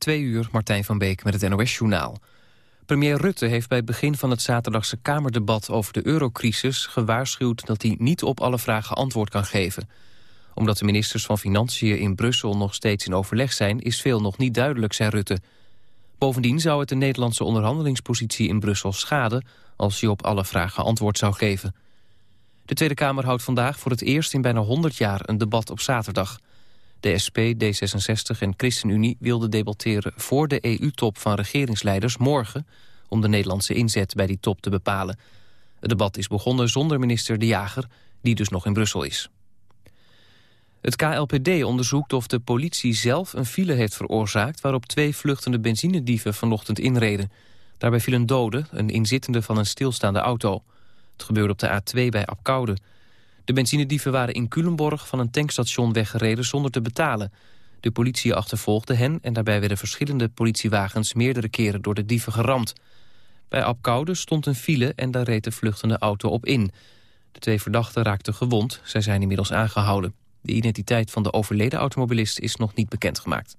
Twee uur, Martijn van Beek met het NOS-journaal. Premier Rutte heeft bij het begin van het zaterdagse Kamerdebat over de eurocrisis gewaarschuwd dat hij niet op alle vragen antwoord kan geven. Omdat de ministers van Financiën in Brussel nog steeds in overleg zijn, is veel nog niet duidelijk, zei Rutte. Bovendien zou het de Nederlandse onderhandelingspositie in Brussel schaden als hij op alle vragen antwoord zou geven. De Tweede Kamer houdt vandaag voor het eerst in bijna 100 jaar een debat op zaterdag. De SP, D66 en ChristenUnie wilden debatteren voor de EU-top van regeringsleiders morgen... om de Nederlandse inzet bij die top te bepalen. Het debat is begonnen zonder minister De Jager, die dus nog in Brussel is. Het KLPD onderzoekt of de politie zelf een file heeft veroorzaakt... waarop twee vluchtende benzinedieven vanochtend inreden. Daarbij viel een dode, een inzittende van een stilstaande auto. Het gebeurde op de A2 bij Apkoude. De benzinedieven waren in Culemborg van een tankstation weggereden zonder te betalen. De politie achtervolgde hen en daarbij werden verschillende politiewagens meerdere keren door de dieven geramd. Bij Apkoude stond een file en daar reed de vluchtende auto op in. De twee verdachten raakten gewond, zij zijn inmiddels aangehouden. De identiteit van de overleden automobilist is nog niet bekendgemaakt.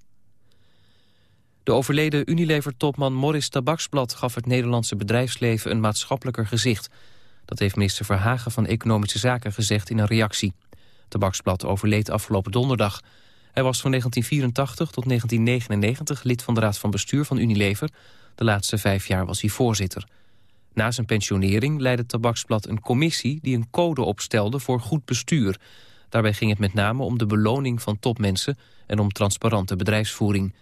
De overleden Unilever-topman Morris Tabaksblad gaf het Nederlandse bedrijfsleven een maatschappelijker gezicht. Dat heeft minister Verhagen van Economische Zaken gezegd in een reactie. Tabaksblad overleed afgelopen donderdag. Hij was van 1984 tot 1999 lid van de Raad van Bestuur van Unilever. De laatste vijf jaar was hij voorzitter. Na zijn pensionering leidde Tabaksblad een commissie die een code opstelde voor goed bestuur. Daarbij ging het met name om de beloning van topmensen en om transparante bedrijfsvoering.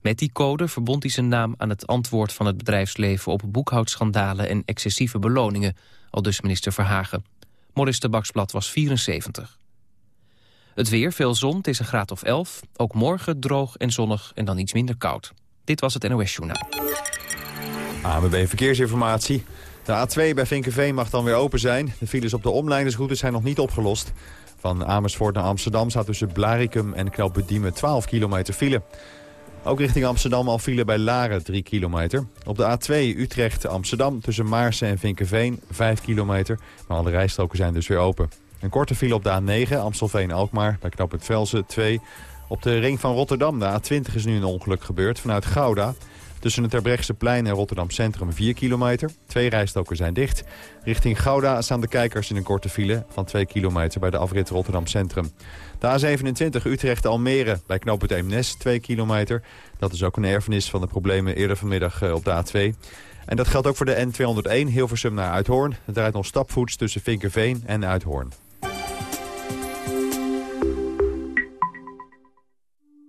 Met die code verbond hij zijn naam aan het antwoord van het bedrijfsleven op boekhoudschandalen en excessieve beloningen, al dus minister Verhagen. Morris Tabaksblad was 74. Het weer, veel zon, het is een graad of 11. Ook morgen droog en zonnig en dan iets minder koud. Dit was het NOS Journaal. AMB Verkeersinformatie. De A2 bij Vinkenveen mag dan weer open zijn. De files op de omleidingsroutes zijn nog niet opgelost. Van Amersfoort naar Amsterdam staat tussen Blarikum en Knoopendiemen 12 kilometer file. Ook richting Amsterdam al file bij Laren 3 kilometer. Op de A2 Utrecht-Amsterdam tussen Maarsen en Vinkenveen 5 kilometer. Maar alle rijstroken zijn dus weer open. Een korte file op de A9 Amstelveen-Alkmaar bij knooppunt Velsen 2. Op de ring van Rotterdam, de A20 is nu een ongeluk gebeurd vanuit Gouda. Tussen het plein en Rotterdam Centrum 4 kilometer. Twee rijstoken zijn dicht. Richting Gouda staan de kijkers in een korte file van 2 kilometer bij de afrit Rotterdam Centrum. De A27 Utrecht-Almere bij knooppunt Eemnes 2 kilometer. Dat is ook een erfenis van de problemen eerder vanmiddag eh, op de A2. En dat geldt ook voor de N201 Hilversum naar Uithoorn. Het draait nog stapvoets tussen Vinkerveen en Uithoorn.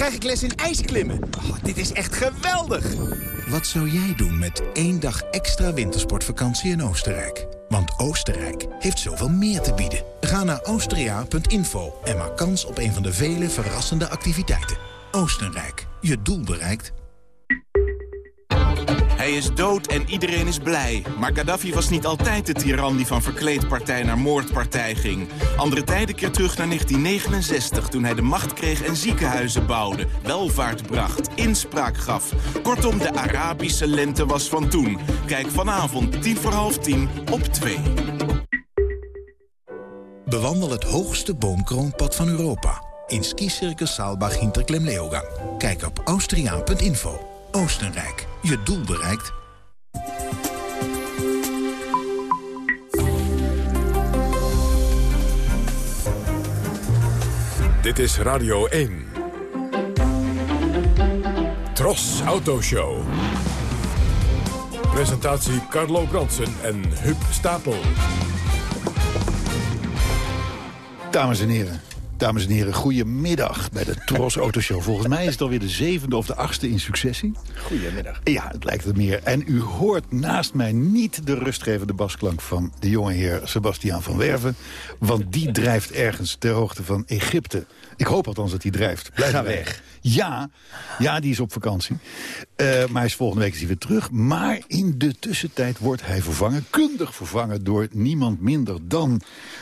krijg ik les in ijsklimmen. Oh, dit is echt geweldig! Wat zou jij doen met één dag extra wintersportvakantie in Oostenrijk? Want Oostenrijk heeft zoveel meer te bieden. Ga naar austria.info en maak kans op een van de vele verrassende activiteiten. Oostenrijk, je doel bereikt. Hij is dood en iedereen is blij. Maar Gaddafi was niet altijd de tiran die van verkleedpartij naar moordpartij ging. Andere tijden keer terug naar 1969, toen hij de macht kreeg en ziekenhuizen bouwde. Welvaart bracht, inspraak gaf. Kortom, de Arabische lente was van toen. Kijk vanavond, tien voor half tien, op 2. Bewandel het hoogste boomkroonpad van Europa. In skicircus Saalbach Hinterklemleogang. Kijk op austriaan.info. Oostenrijk, je doel bereikt. Dit is Radio 1. Tros Autoshow. Presentatie Carlo Bransen en Huub Stapel. Dames en heren, Dames en heren, goedemiddag bij de Tros Autoshow. Volgens mij is het alweer de zevende of de achtste in successie. Goedemiddag. Ja, het lijkt er meer. En u hoort naast mij niet de rustgevende basklank van de jonge heer Sebastiaan van Werven. Want die drijft ergens ter hoogte van Egypte. Ik hoop althans dat hij drijft. Blijf Ga weg. weg. Ja, ja, die is op vakantie. Eh, maar hij is volgende week is hij weer terug. Maar in de tussentijd wordt hij vervangen, kundig vervangen... door niemand minder dan...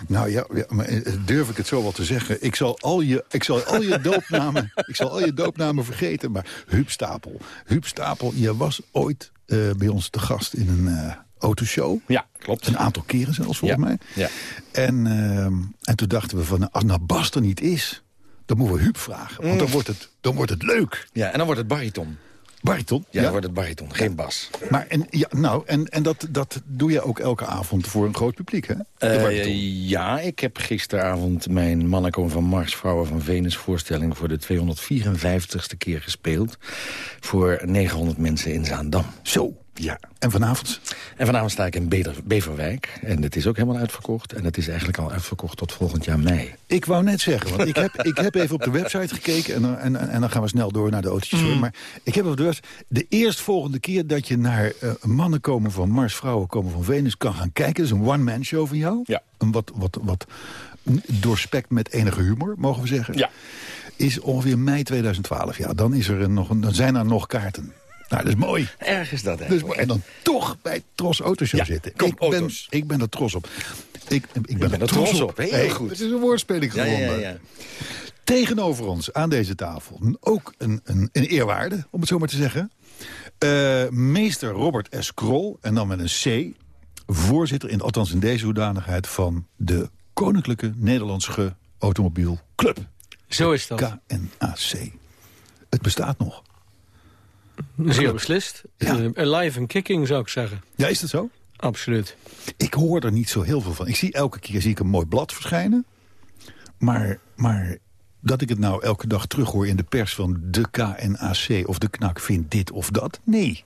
Nou ja, ja, maar, eh, durf ik het zo wel te zeggen. Ik zal al je, ik zal al je, doopnamen, ik zal al je doopnamen vergeten. Maar Huub Stapel. Huub Stapel, je was ooit eh, bij ons te gast in een eh, autoshow. Ja, klopt. Een aantal keren zelfs, volgens Ja, mij. ja. En, ehm, en toen dachten we van, nou, als nou Bas er niet is... dan moeten we Huub vragen, want Mm. dan, wordt het, dan wordt het leuk. Ja, en dan wordt het bariton. Bariton? Ja, dan wordt het bariton, geen bas. Maar en, ja, nou, en, en dat, dat doe je ook elke avond voor een groot publiek, hè? Eh, ja, ik heb gisteravond mijn Mannen komen van Mars, Vrouwen van Venus voorstelling... voor de 254ste keer gespeeld. Voor 900 mensen in Zaandam. Zo. Ja. En vanavond? En vanavond sta ik in Beder- Beverwijk. En het is ook helemaal uitverkocht. En het is eigenlijk al uitverkocht tot volgend jaar mei. Ik wou net zeggen, want ik heb, ik heb even op de website gekeken... en, dan- en, en, en dan gaan we snel door naar de autootjes. hoor. Maar ik heb op de website... de eerstvolgende keer dat je naar eh, mannen komen van Mars... vrouwen komen van Venus kan gaan kijken. Dat is een one-man show van jou. Ja. Een wat, wat, wat doorspekt met enige humor, mogen we zeggen. Ja. Is ongeveer mei 2012. Ja, dan, is er nog een, dan zijn er nog kaarten. Nou, dat is mooi. Erg is dat, hè? Dus, en dan toch bij Tros Autoshow Ja, zitten. kom, ik, ben, auto's. ik ben er trots op. Ik, ik ben, bent er trots op, heel Hey, goed. Het is een woordspeling Ja, gewonnen. ja, ja. Tegenover ons aan deze tafel ook een, een, een eerwaarde, om het zo maar te zeggen. Eh, meester Robert S. Krol, en dan met een C. Voorzitter, in, althans in deze hoedanigheid, van de Koninklijke Nederlandse Automobiel Club. Zo is dat. KNAC. Het bestaat nog. Zeer beslist. Ja. Eh, alive en kicking zou ik zeggen. Ja, is dat zo? Absoluut. Ik hoor er niet zo heel veel van. Ik zie elke keer zie ik een mooi blad verschijnen. Maar, maar dat ik het nou elke dag terughoor in de pers van de KNAC of de KNAK vindt dit of dat. Nee.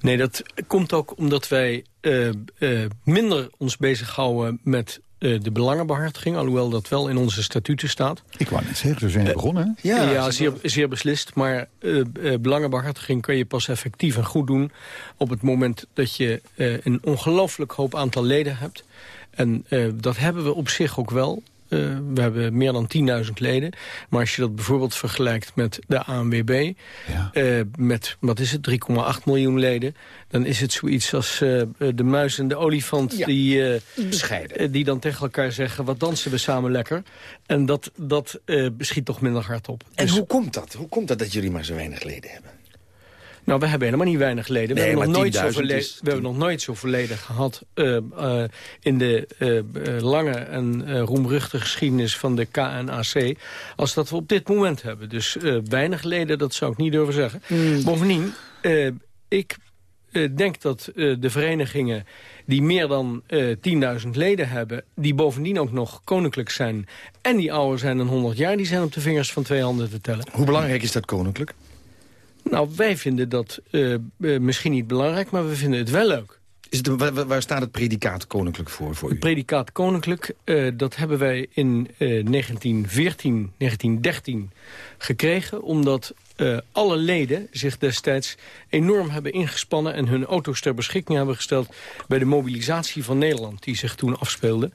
Nee, dat komt ook omdat wij eh, eh, minder ons bezighouden met de belangenbehartiging. Alhoewel dat wel in onze statuten staat. Ik wou net zeggen, zo zijn we begonnen. Hè? Ja, zeer, zeer beslist. Maar eh, eh, belangenbehartiging kun je pas effectief en goed doen... op het moment dat je eh, een ongelooflijk hoop aantal leden hebt. En eh, dat hebben we op zich ook wel. Eh, we hebben meer dan 10.000 leden. Maar als je dat bijvoorbeeld vergelijkt met de ANWB... Ja. eh, met, wat is het, 3,8 miljoen leden... dan is het zoiets als eh, de muis en de olifant... Ja. die, Bescheiden. die dan tegen elkaar zeggen... wat dansen we samen lekker. En dat, dat schiet toch minder hard op. En Dus- hoe komt dat? Hoe komt dat dat jullie maar zo weinig leden hebben? Nou, we hebben helemaal niet weinig leden. We, hebben, nog nooit 10.000 zoveel le- is we hebben nog nooit zoveel leden gehad... eh, eh, in de eh, lange en roemruchtige geschiedenis van de KNAC... als dat we op dit moment hebben. Dus weinig leden, dat zou ik niet durven zeggen. Hmm. Bovendien, ik denk dat de verenigingen die meer dan eh 10.000 leden hebben... die bovendien ook nog koninklijk zijn... en die ouder zijn dan 100 jaar... die zijn op de vingers van twee handen te tellen. Hoe belangrijk is dat koninklijk? Nou, wij vinden dat eh, eh, misschien niet belangrijk, maar we vinden het wel leuk. Is het, waar, waar staat het predicaat koninklijk voor, voor u? Het predicaat koninklijk, eh, dat hebben wij in eh, 1914, 1913 gekregen... omdat alle leden zich destijds enorm hebben ingespannen... en hun auto's ter beschikking hebben gesteld... bij de mobilisatie van Nederland die zich toen afspeelde.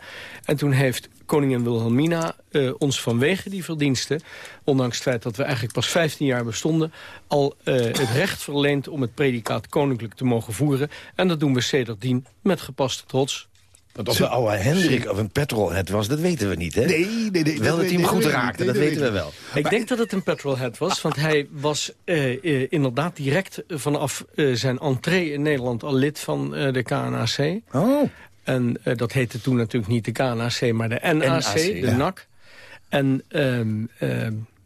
En toen heeft koningin Wilhelmina eh, ons vanwege die verdiensten... ondanks het feit dat we eigenlijk pas 15 jaar bestonden... al eh, het recht verleend om het predicaat koninklijk te mogen voeren. En dat doen we sedertdien met gepaste trots. Want of de oude Hendrik of een petrolhead was, dat weten we niet, hè? Nee, nee, nee. Wel dat hij hem goed raakte, dat weten we wel. Ik denk dat het een petrolhead was, want hij was eh, eh, inderdaad direct vanaf eh, zijn entree in Nederland al lid van eh, de KNAC. Oh. En eh, dat heette toen natuurlijk niet de KNAC, maar de NAC, NAC, de ja. NAC. En, ehm,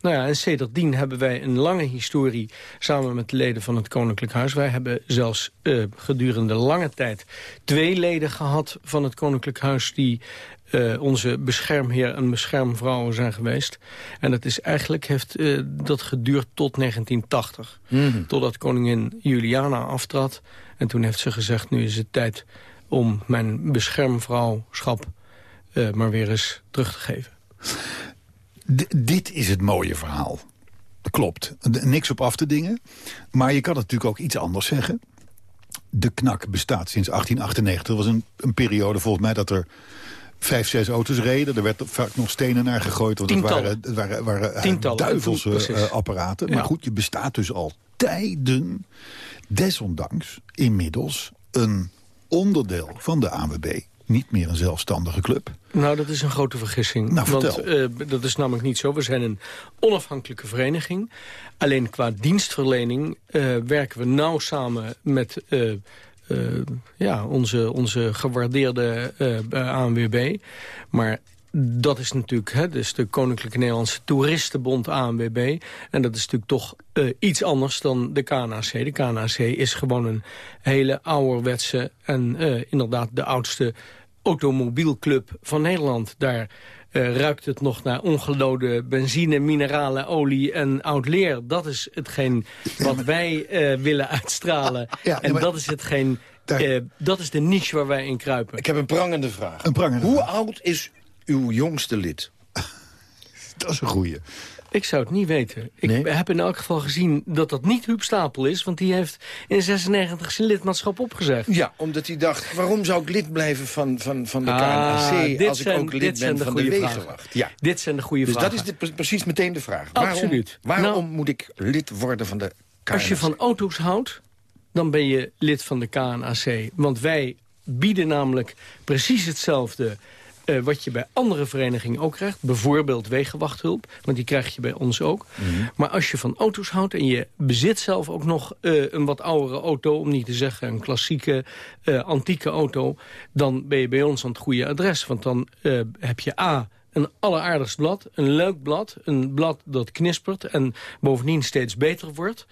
nou ja, en sedertdien hebben wij een lange historie samen met de leden van het Koninklijk Huis. Wij hebben zelfs eh, gedurende lange tijd twee leden gehad van het Koninklijk Huis... die eh, onze beschermheer en beschermvrouwen zijn geweest. En dat is eigenlijk heeft dat geduurd tot 1980. Totdat koningin Juliana aftrad. En toen heeft ze gezegd, nu is het tijd om mijn beschermvrouwschap eh, maar weer eens terug te geven. dit is het mooie verhaal. Klopt. Niks op af te dingen. Maar je kan het natuurlijk ook iets anders zeggen. De knak bestaat sinds 1898. Dat was een, een periode volgens mij dat er vijf, zes auto's reden. Er werd vaak nog stenen naar gegooid. Want het waren, het waren, waren eh, duivelse uh, apparaten. Maar goed, je bestaat dus al tijden. Desondanks inmiddels een onderdeel van de ANWB niet meer een zelfstandige club. Nou, dat is een grote vergissing. Nou, want uh, dat is namelijk niet zo. We zijn een onafhankelijke vereniging. Alleen qua dienstverlening uh, werken we nauw samen met... Uh, ja, onze, onze gewaardeerde ANWB. Maar dat is natuurlijk hè, dus de Koninklijke Nederlandse Toeristenbond ANWB. En dat is natuurlijk toch uh, iets anders dan de KNAC. De KNAC is gewoon een hele ouderwetse en uh, inderdaad de oudste automobielclub van Nederland. Daar uh, ruikt het nog naar ongelode benzine, minerale olie en oud leer. Dat is hetgeen wat wij willen uitstralen. Ja, en maar... dat is hetgeen... Daar... dat is de niche waar wij in kruipen. Ik heb een prangende vraag. Een prangende Hoe vraag. oud is uw jongste lid? dat is een goeie. Ik zou het niet weten. Ik Nee? heb in elk geval gezien dat dat niet Huub Stapel is... want die heeft in 96 zijn lidmaatschap opgezegd. Ja, omdat hij dacht, waarom zou ik lid blijven van, van, van de Ah, KNAC... als zijn- ik ook lid ben de van de Wegenwacht? Ja. Dit zijn de goede Dus vragen. dat is de- precies meteen de vraag. Absoluut. Waarom, waarom Nou, moet ik lid worden van de KNAC? Als je van auto's houdt, dan ben je lid van de KNAC. Want wij bieden namelijk precies hetzelfde... eh, wat je bij andere verenigingen ook krijgt. Bijvoorbeeld wegenwachthulp, want die krijg je bij ons ook. Maar als je van auto's houdt en je bezit zelf ook nog eh, een wat oudere auto... om niet te zeggen een klassieke, eh, antieke auto... dan ben je bij ons aan het goede adres. Want dan heb je A een alleraardigst blad, een leuk blad. Een blad dat knispert en bovendien steeds beter wordt.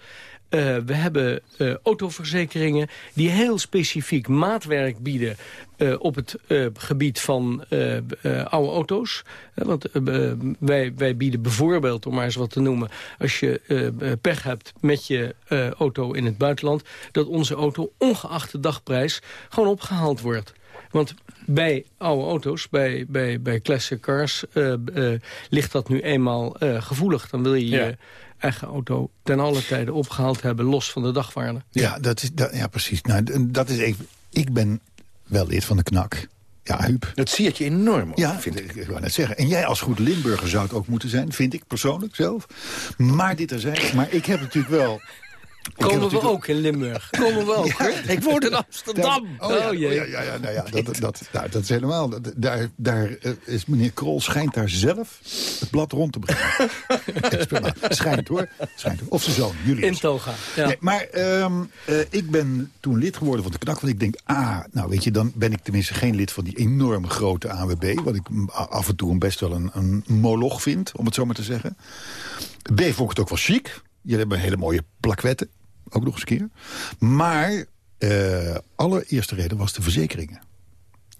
Eh, we hebben eh, autoverzekeringen die heel specifiek maatwerk bieden... eh, op het gebied van oude auto's. Want wij, wij bieden bijvoorbeeld, om maar eens wat te noemen... als je pech hebt met je auto in het buitenland... dat onze auto ongeacht de dagprijs gewoon opgehaald wordt. Want bij oude auto's, bij, bij, bij classic cars, ligt dat nu eenmaal gevoelig. Dan wil je Ja. Eigen auto ten alle tijde opgehaald hebben, los van de dagwaarde. Ja, dat is, dat, ja precies. Nou, dat is even, ik ben wel lid van de knak. Ja, Huub. Dat zie je enorm op, Ja, vind ik. ik. wou net zeggen. En jij als goed Limburger zou het ook moeten zijn, vind ik persoonlijk zelf. Maar dit er zijn. Maar ik heb natuurlijk wel... Komen we natuurlijk ook in Limburg? Komen we ook. Ik woon in Amsterdam. Oh, ja, Oh, jee. oh, ja, ja, ja, nou ja dat, dat, nou, dat is helemaal... dat- Daar, daar eh, is meneer Krol schijnt daar zelf het blad rond te brengen. Extra- schijnt hoor. Schijnt, hoor. of zijn zoon, Julius. In Toga. Ja. Nee, maar ehm, eh, ik ben toen lid geworden van de KNAK. Want ik denk, ah, nou weet je, dan ben ik tenminste geen lid van die enorme grote ANWB. Wat ik af en toe een best wel een, een moloch vind, om het zo maar te zeggen. B vond ik het ook wel chic. Jullie hebben hele mooie plakwetten. Ook nog eens een keer. Maar eh allereerste reden was de verzekeringen.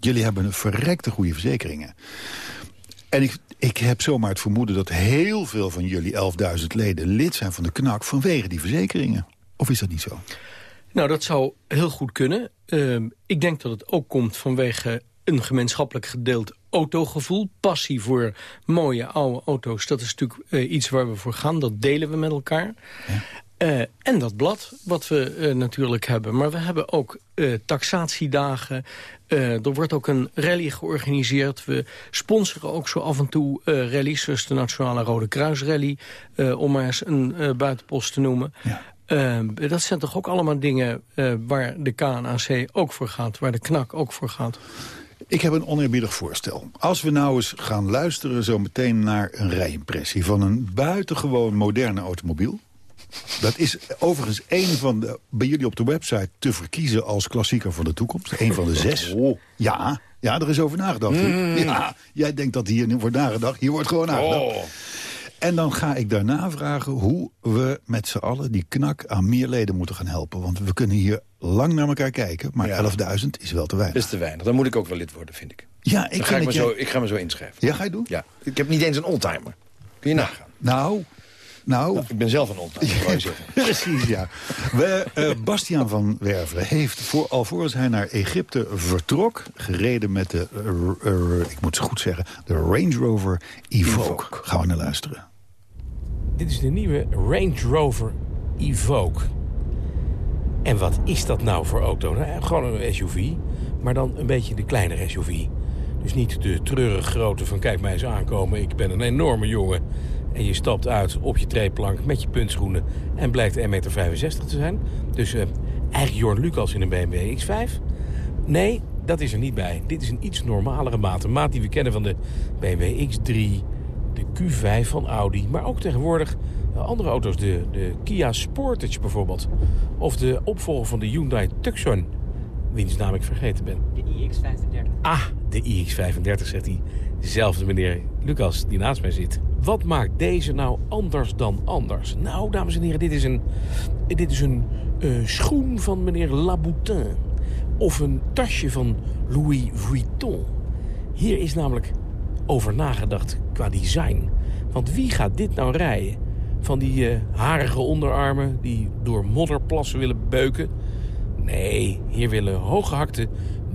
Jullie hebben een verrekte goede verzekeringen. En ik, ik heb zomaar het vermoeden dat heel veel van jullie 11.000 leden lid zijn van de KNAK vanwege die verzekeringen. Of is dat niet zo? Nou, dat zou heel goed kunnen. Ehm, ik denk dat het ook komt vanwege een gemeenschappelijk gedeeld autogevoel. Passie voor mooie oude auto's. Dat is natuurlijk eh, iets waar we voor gaan. Dat delen we met elkaar. Eh, en dat blad wat we eh, natuurlijk hebben. Maar we hebben ook taxatiedagen. Er wordt ook een rally georganiseerd. We sponsoren ook zo af en toe rallies. Zoals de Nationale Rode Kruis Rally. om maar eens een buitenpost te noemen. Dat zijn toch ook allemaal dingen waar de KNAC ook voor gaat. Waar de KNAK ook voor gaat. Ik heb een oneerbiedig voorstel. Als we nou eens gaan luisteren zo meteen naar een rijimpressie... van een buitengewoon moderne automobiel... Dat is overigens een van de, bij jullie op de website te verkiezen als klassieker van de toekomst. Een van de zes. Ja, ja, er is over nagedacht. hè? Ja, jij denkt dat hier wordt nagedacht. Hier wordt gewoon nagedacht. En dan ga ik daarna vragen hoe we met z'n allen die knak aan meer leden moeten gaan helpen. Want we kunnen hier lang naar elkaar kijken. Maar 11.000 is wel te weinig. Dat is te weinig. Dan moet ik ook wel lid worden, vind ik. Ja, ik ga ik, me zo, ik ga me zo inschrijven. Ja, ga je doen? Ja. Ik heb niet eens een oldtimer. Kun je nagaan. Nou, Nou, ik ben zelf een nou, zeggen. Precies, ja. We, eh, Bastiaan van Werven heeft voor, alvorens hij naar Egypte vertrok... gereden met de, eh, eh, ik moet het goed zeggen, de Range Rover Evoque. Gaan we naar luisteren. Dit is de nieuwe Range Rover Evoque. En wat is dat nou voor auto? Nou, gewoon een SUV, maar dan een beetje de kleinere SUV. Dus niet de treurig grote van kijk mij eens aankomen, ik ben een enorme jongen. En je stapt uit op je treeplank met je puntschoenen en blijkt 1,65 meter te zijn. Dus uh, eigenlijk Jorn Lucas in een BMW X5. Nee, dat is er niet bij. Dit is een iets normalere maat. Een maat die we kennen van de BMW X3, de Q5 van Audi. Maar ook tegenwoordig andere auto's, de, de Kia Sportage bijvoorbeeld. Of de opvolger van de Hyundai Tucson, wiens naam ik vergeten ben. De iX35. Ah, de iX35, zegt hij. Dezelfde meneer Lucas die naast mij zit. Wat maakt deze nou anders dan anders? Nou, dames en heren, dit is een, dit is een uh, schoen van meneer Laboutin. Of een tasje van Louis Vuitton. Hier is namelijk over nagedacht qua design. Want wie gaat dit nou rijden? Van die uh, harige onderarmen die door modderplassen willen beuken? Nee, hier willen hooggehakte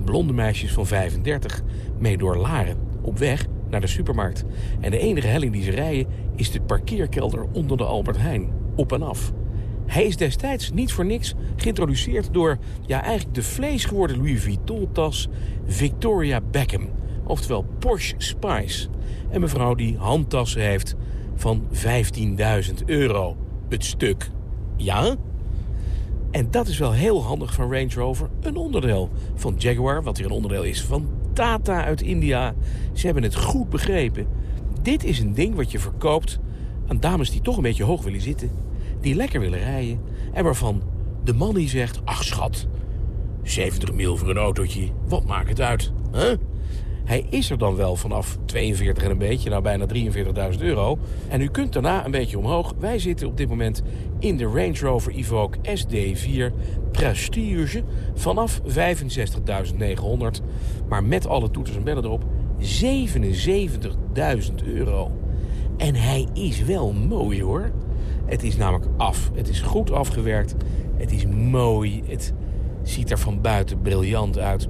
blonde meisjes van 35 mee door Laren op weg naar de supermarkt. En de enige helling die ze rijden is de parkeerkelder onder de Albert Heijn. Op en af. Hij is destijds niet voor niks geïntroduceerd door ja, eigenlijk de vlees geworden Louis Vuitton-tas Victoria Beckham. Oftewel Porsche Spice. Een mevrouw die handtassen heeft van 15.000 euro het stuk. Ja? En dat is wel heel handig van Range Rover. Een onderdeel van Jaguar, wat weer een onderdeel is van Tata uit India. Ze hebben het goed begrepen. Dit is een ding wat je verkoopt aan dames die toch een beetje hoog willen zitten. Die lekker willen rijden. En waarvan de man die zegt, ach schat, 70 mil voor een autootje, wat maakt het uit? Huh? Hij is er dan wel vanaf 42 en een beetje, nou bijna 43.000 euro. En u kunt daarna een beetje omhoog. Wij zitten op dit moment in de Range Rover Evoque SD4 Prestige vanaf 65.900. Maar met alle toeters en bellen erop 77.000 euro. En hij is wel mooi hoor. Het is namelijk af. Het is goed afgewerkt. Het is mooi. Het ziet er van buiten briljant uit.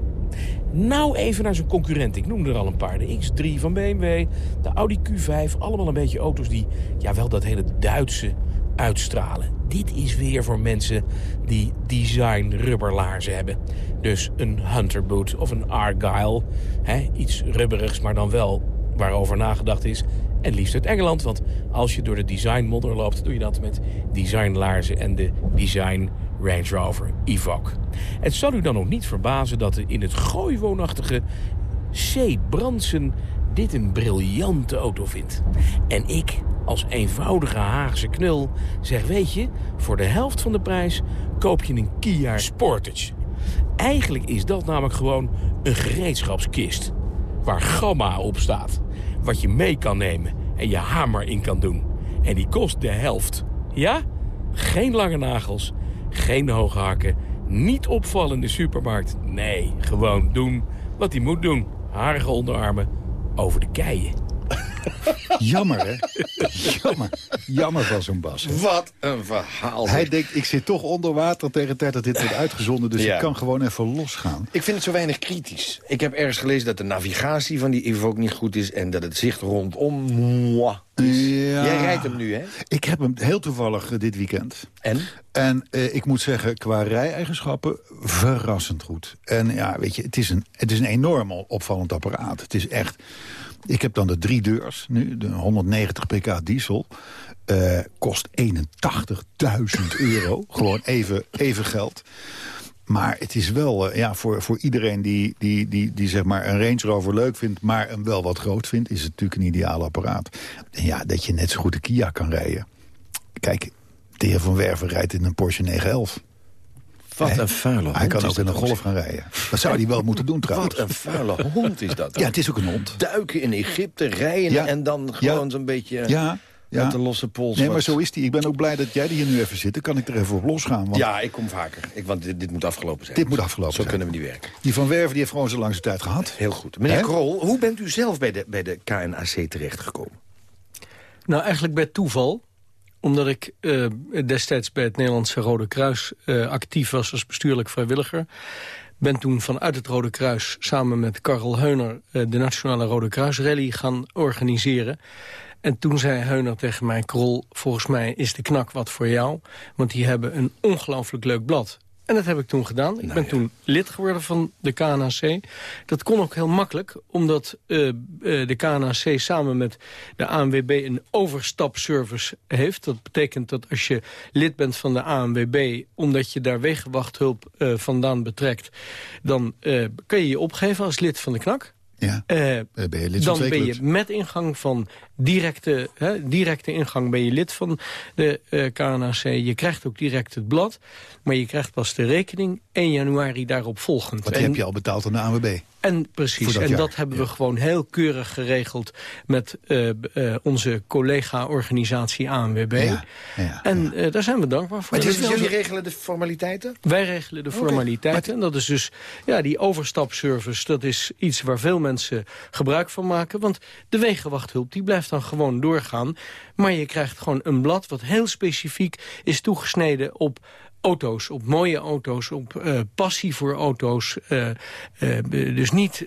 Nou even naar zijn concurrent. Ik noemde er al een paar. De X3 van BMW, de Audi Q5. Allemaal een beetje auto's die ja, wel dat hele Duitse uitstralen. Dit is weer voor mensen die design rubberlaarzen hebben. Dus een Hunterboot of een Argyle. Hè, iets rubberigs, maar dan wel waarover nagedacht is. En liefst uit Engeland, want als je door de design modder loopt... doe je dat met designlaarzen en de design Range Rover Evoque. Het zal u dan ook niet verbazen dat in het gooiwoonachtige C. Bransen dit een briljante auto vindt. En ik, als eenvoudige Haagse knul, zeg weet je... voor de helft van de prijs koop je een Kia Sportage. Eigenlijk is dat namelijk gewoon een gereedschapskist... waar gamma op staat, wat je mee kan nemen en je hamer in kan doen. En die kost de helft. Ja? Geen lange nagels, geen hoge hakken, niet opvallen in de supermarkt. Nee, gewoon doen wat hij moet doen. Harige onderarmen over de keien. Jammer, hè? Jammer. Jammer van zo'n Bas. Wat een verhaal. Hij denkt, ik zit toch onder water tegen de tijd dat dit wordt uitgezonden... dus ik kan gewoon even losgaan. Ik vind het zo weinig kritisch. Ik heb ergens gelezen dat de navigatie van die Evoque niet goed is... en dat het zicht rondom Ja. Jij rijdt hem nu, hè? Ik heb hem heel toevallig eh, dit weekend. En? En eh, ik moet zeggen, qua rij-eigenschappen verrassend goed. En ja, weet je, het is een, het is een enorm opvallend apparaat. Het is echt... Ik heb dan de drie deurs nu, de 190 pk diesel. Uh, kost 81.000 euro. Gewoon even, even geld. Maar het is wel, uh, ja, voor, voor iedereen die, die, die, die zeg maar een Range Rover leuk vindt... maar hem wel wat groot vindt, is het natuurlijk een ideaal apparaat. En ja, dat je net zo goed de Kia kan rijden. Kijk, de heer Van Werven rijdt in een Porsche 911. Wat een vuile hond Hij kan ook in een golf gaan rijden. Dat zou hij wel moeten doen trouwens. Wat een vuile hond is dat dan. Ja, het is ook een hond. Duiken in Egypte, rijden Ja. en dan gewoon Ja. zo'n beetje Ja, ja. met de losse pols. Nee, wat- maar zo is die. Ik ben ook blij dat jij er hier nu even zit. Dan kan ik er even op losgaan. Want Ja, ik kom vaker. Ik, want dit, dit moet afgelopen zijn. Dit moet afgelopen Zo zijn. kunnen we niet werken. Die Van Werven die heeft gewoon zo lang zijn tijd gehad. Heel goed. Meneer? Krol, hoe bent u zelf bij de, bij de KNAC terechtgekomen? Nou, eigenlijk bij toeval. Omdat ik uh, destijds bij het Nederlandse Rode Kruis uh, actief was als bestuurlijk vrijwilliger. Ben toen vanuit het Rode Kruis samen met Karel Heuner uh, de Nationale Rode Kruis Rally gaan organiseren. En toen zei Heuner tegen mij, Krol, volgens mij is de knak wat voor jou. Want die hebben een ongelooflijk leuk blad. En dat heb ik toen gedaan. Ik Nou ben ja. toen lid geworden van de KNAC. Dat kon ook heel makkelijk, omdat eh, eh, de KNAC samen met de ANWB een overstapservice heeft. Dat betekent dat als je lid bent van de ANWB, omdat je daar wegenwachthulp eh, vandaan betrekt, dan kan je je opgeven als lid van de KNAK. Ja. Ben je lid van dan ben je met ingang van directe, hè, directe ingang ben je lid van de eh, KNAC. Je krijgt ook direct het blad, maar je krijgt pas de rekening 1 januari daarop volgend. En- heb je al betaald aan de ANWB. en precies, dat en jaar, dat hebben we gewoon heel keurig geregeld met eh, eh, onze collega-organisatie ANWB. Ja, ja, en eh, daar zijn we dankbaar voor. Maar jullie, is wel jullie regelen de formaliteiten? wij regelen de formaliteiten. En dat is dus ja, die overstapservice. Dat is iets waar veel mensen gebruik van maken. Want de wegenwachthulp die blijft dan gewoon doorgaan. Maar je krijgt gewoon een blad wat heel specifiek is toegesneden op auto's, op mooie auto's, op eh, passie voor auto's. eh, eh, dus niet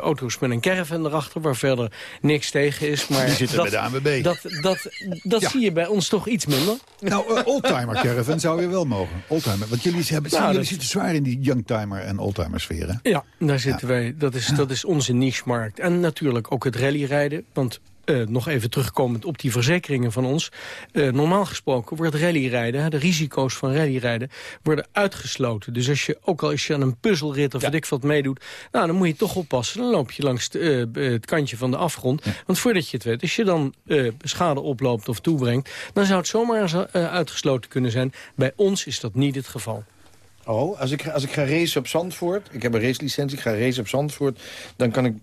auto's met een caravan erachter, waar verder niks tegen is. Maar Die zitten dat, bij de ANWB. Dat, dat, dat Ja. zie je bij ons toch iets minder. Nou, oldtimer caravan zou je wel mogen. Oldtimer. Want jullie, hebben, Nou, jullie dat- zitten zwaar in die youngtimer en oldtimer sfeer. hè? Ja, daar zitten wij. Dat is, dat is onze niche-markt. En natuurlijk ook het rallyrijden. Want eh, nog even terugkomend op die verzekeringen van ons. Eh, normaal gesproken wordt rallyrijden, hè, de risico's van rallyrijden, worden uitgesloten. Dus als je, ook al als je aan een puzzelrit of ik wat meedoet, nou, dan moet je toch oppassen. Dan loop je langs de, eh, het kantje van de afgrond. Want voordat je het weet, als je dan eh, schade oploopt of toebrengt, dan zou het zomaar uitgesloten kunnen zijn. Bij ons is dat niet het geval. Oh, als ik, als ik ga racen op Zandvoort... ik heb een racelicentie, ik ga racen op Zandvoort... dan kan ik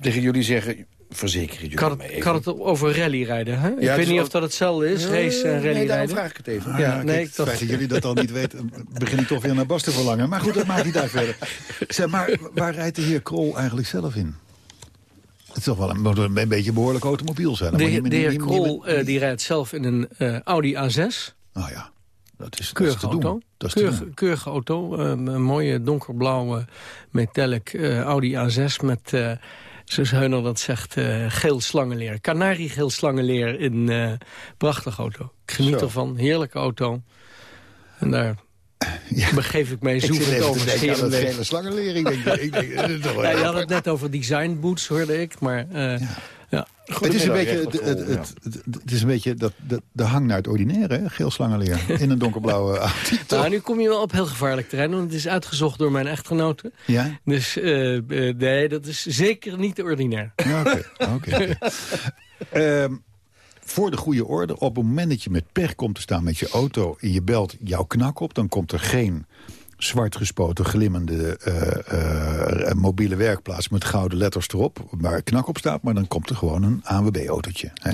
tegen jullie zeggen... verzekeren jullie Ik had, het, even. had het over rallyrijden. Hè? ik weet niet ook- of dat hetzelfde is, Ja, race en Nee, daarom vraag ik het even. Ah, Ja, kijk, nee, ik het dacht- feit dat jullie dat al niet weten, begin ik toch weer naar Bas te verlangen. Maar goed, dat maakt niet uit verder. Zeg, maar waar rijdt de heer Krol eigenlijk zelf in? Het is toch wel een, een, beetje een behoorlijk automobiel zijn. Dan De, heer Krol niet- eh, die rijdt zelf in een eh, Audi A6. Nou ja, dat is, dat is Keurige doen. auto. Dat is te Keurige, auto. eh, een mooie donkerblauwe metallic eh, Audi A6 met... eh, Zoals Heuner dat zegt, eh, geel slangenleer. Canariegeel slangenleer in eh prachtige auto. Ik geniet Zo. ervan, heerlijke auto. En daar Ja. begeef ik mij Ik zit te over. dat weer. gele slangenleer. Ik denk, ik denk, Ja, je had het net over design boots, hoorde ik. Maar eh, ja. Het is een beetje, het, het, het, het, het is een beetje dat, dat, de hang naar het ordinaire, hè? geel slangenleer. In een donkerblauwe Audi. Nou, nu kom je wel op heel gevaarlijk terrein, want het is uitgezocht door mijn echtgenote. Ja? Dus eh, eh, nee, dat is zeker niet ordinair. Ja, oké. oké, oké. Ehm, voor de goede orde, op het moment dat je met pech komt te staan met je auto... en je belt jouw knak op, dan komt er geen zwart gespoten, glimmende eh, eh, mobiele werkplaats... met gouden letters erop, waar knak op staat... maar dan komt er gewoon een ANWB-autootje. hè?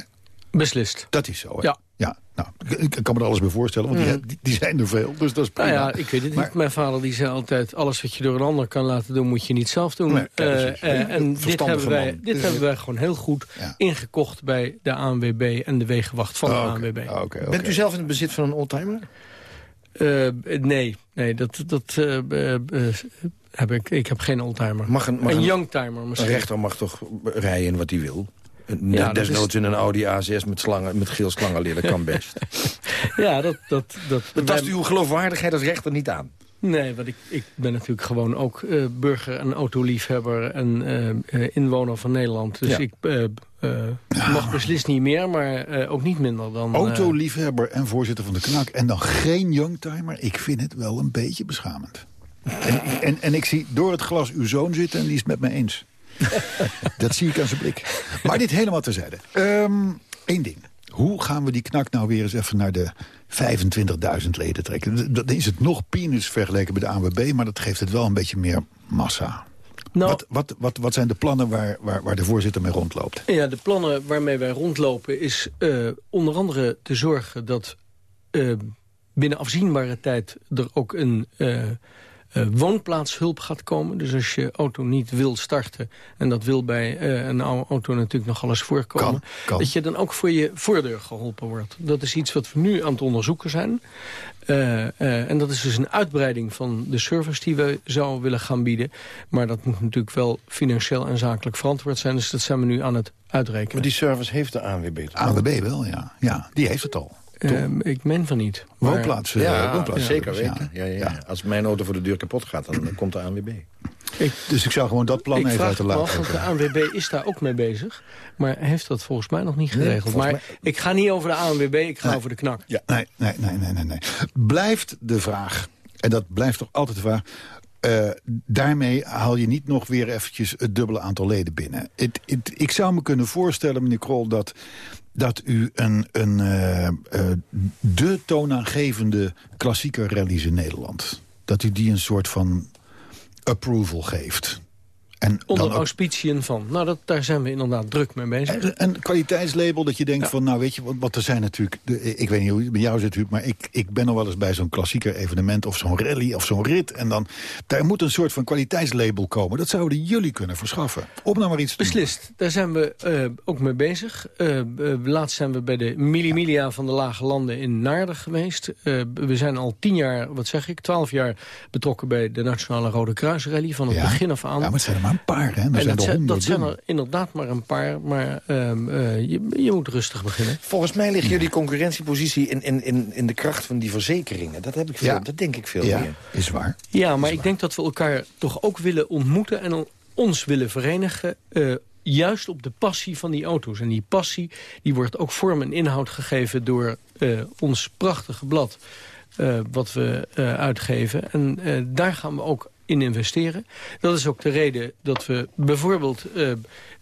Beslist. Dat is zo, hè? Ja. ja nou, ik, ik kan me er alles bij voorstellen, want die, die, die zijn er veel, dus dat is prima. Nou ja, ik weet het Maar- niet. Mijn vader die zei altijd... alles wat je door een ander kan laten doen, moet je niet zelf doen. Nee, Eh, en dit hebben wij, man. dit Dus- hebben wij gewoon heel goed Ja. ingekocht... bij de ANWB en de wegenwacht van Oh, de oké. ANWB. Oh. Bent u zelf in het bezit van een oldtimer? Eh, nee, nee, dat, dat eh, eh, heb ik. Ik heb geen oldtimer. Mag een, mag een een, youngtimer een misschien. rechter mag toch rijden wat hij wil? Een- Ja, Desnoods in een Audi A6 met, slangen, met geel dat kan best. Ja, dat... dat, dat, Dat tast uw geloofwaardigheid als rechter niet aan. Nee, want ik, ik ben natuurlijk gewoon ook eh, burger en autoliefhebber en eh, eh, inwoner van Nederland. Dus Ja. ik mag beslist niet meer, maar ook niet minder dan... Autoliefhebber en voorzitter van de KNAK. En dan geen youngtimer. Ik vind het wel een beetje beschamend. En, en, en ik zie door het glas uw zoon zitten en die is het met me eens. Dat zie ik aan zijn blik. Maar dit helemaal terzijde. Eén ding. Hoe gaan we die knak nou weer eens even naar de 25.000 leden trekken? Dan is het nog peanuts vergeleken bij de ANWB... maar dat geeft het wel een beetje meer massa. nou, Wat, wat, wat, wat zijn de plannen waar, waar, waar de voorzitter mee rondloopt? Ja, de plannen waarmee wij rondlopen is eh, onder andere te zorgen dat eh, binnen afzienbare tijd er ook een, eh, uh, woonplaatshulp gaat komen. Dus als je auto niet wil starten... en dat wil bij uh, een oude auto natuurlijk nog alles voorkomen... Kan, kan. dat je dan ook voor je voordeur geholpen wordt. Dat is iets wat we nu aan het onderzoeken zijn. Uh, en dat is dus een uitbreiding van de service die we zouden willen gaan bieden. Maar dat moet natuurlijk wel financieel en zakelijk verantwoord zijn. Dus dat zijn we nu aan het uitrekenen. Maar die service heeft de ANWB? ANWB wel, ja. Ja, die heeft het al. Uh, ik meen van niet. Woonplaats. Maar... Ja, woonplaats, zeker weten. Ja. Ja, ja, Als mijn auto voor de deur kapot gaat, dan komt de ANWB. Ik, dus ik zou gewoon dat plan even uit te laten. Ik de ANWB is daar ook mee bezig. Maar heeft dat volgens mij nog niet geregeld. Nee, maar mij... ik ga niet over de ANWB, ik ga nee. over de knak. Ja, nee, nee, nee, nee, nee, nee. Blijft de vraag, en dat blijft toch altijd de vraag... Uh, daarmee haal je niet nog weer eventjes het dubbele aantal leden binnen. Ik zou me kunnen voorstellen, meneer Krol, dat, dat u een, een, uh, de toonaangevende klassieke rallies in Nederland... dat u die een soort van approval geeft. En Onder dan auspiciën van. Nou, dat, daar zijn we inderdaad druk mee bezig. Een, een kwaliteitslabel dat je denkt ja. van... nou weet je, wat, er zijn natuurlijk... De, ik weet niet hoe het bij jou zit, Huub... maar ik, ik ben nog wel eens bij zo'n klassieker evenement... of zo'n rally of zo'n rit. En dan, daar moet een soort van kwaliteitslabel komen. Dat zouden jullie kunnen verschaffen. Om nou maar iets Beslist. doen. Daar zijn we uh, ook mee bezig. Uh, uh, laatst zijn we bij de Millimilia van de Lage Landen in Naarden geweest. we zijn al tien jaar, wat zeg ik, twaalf jaar... betrokken bij de Nationale Rode Kruis Rally... van het ja. begin af aan. Ja, maar het zijn er maar een paar, hè? En dat, zijn, dat zijn er inderdaad maar een paar, maar um, uh, je, je, moet rustig beginnen. Volgens mij ligt jullie concurrentiepositie in, in, in, in de kracht van die verzekeringen. Dat, heb ik veel, ja. dat denk ik veel ja, meer. is waar. Ja, maar ik denk dat we elkaar toch ook willen ontmoeten... en ons willen verenigen... Uh, juist op de passie van die auto's. En die passie die wordt ook vorm en inhoud gegeven door uh, ons prachtige blad... Uh, wat we uitgeven. En daar gaan we ook in investeren. Dat is ook de reden dat we bijvoorbeeld uh,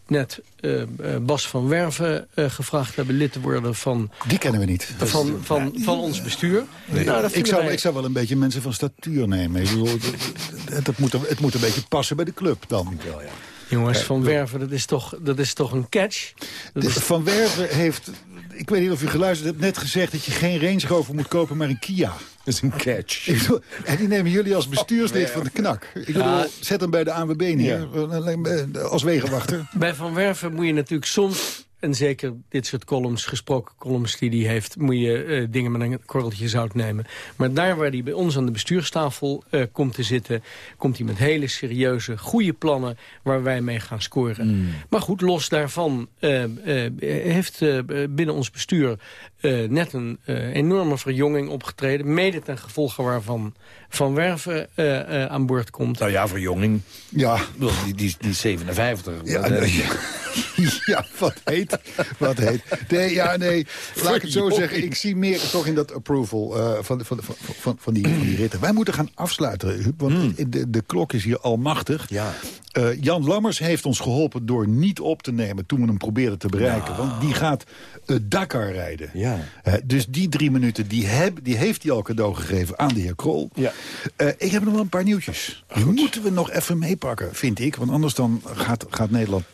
net uh, Bas van Werven uh, gevraagd hebben lid te worden van... Die kennen we niet. Van, van, van ons bestuur. Nee, nou, ik, zou, wij... ik zou wel een beetje mensen van statuur nemen. Ik bedoel, het, het, moet, het moet een beetje passen bij de club dan. Wel, ja. Jongens, Van Werven, dat is toch, dat is toch een catch? Dat is... Van Werven heeft... Ik weet niet of u geluisterd hebt, net gezegd dat je geen Range Rover moet kopen, maar een Kia. Dat is een catch. Bedoel, en die nemen jullie als bestuurslid van de knak. Ik bedoel, ja. zet hem bij de ANWB neer, ja. als wegenwachter. Bij Van Werven moet je natuurlijk soms... En zeker dit soort columns, gesproken columns die hij heeft... moet je uh, dingen met een korreltje zout nemen. Maar daar waar hij bij ons aan de bestuurstafel uh, komt te zitten... komt hij met hele serieuze, goede plannen... waar wij mee gaan scoren. Mm. Maar goed, los daarvan uh, heeft binnen ons bestuur... net een enorme verjonging opgetreden. Mede ten gevolge waarvan Van Werven aan boord komt. Nou ja, verjonging. Ja. Die, die, die 57. Ja, nee, ja. ja, wat heet. Wat heet. Nee, ja, nee. Laat ik het zo zeggen. Ik zie meer toch in dat approval uh, van, van, van, van, van, die, van die ritten. Wij moeten gaan afsluiten, Huub, want mm. de, de klok is hier almachtig. Ja. Uh, Jan Lammers heeft ons geholpen door niet op te nemen toen we hem probeerden te bereiken. Nou. Want die gaat het Dakar rijden. Ja. Uh, dus die drie minuten, die, heb, die heeft hij al cadeau gegeven aan de heer Krol. Ja. ik heb nog wel een paar nieuwtjes. Die moeten we nog even meepakken, vind ik. Want anders dan gaat, gaat Nederland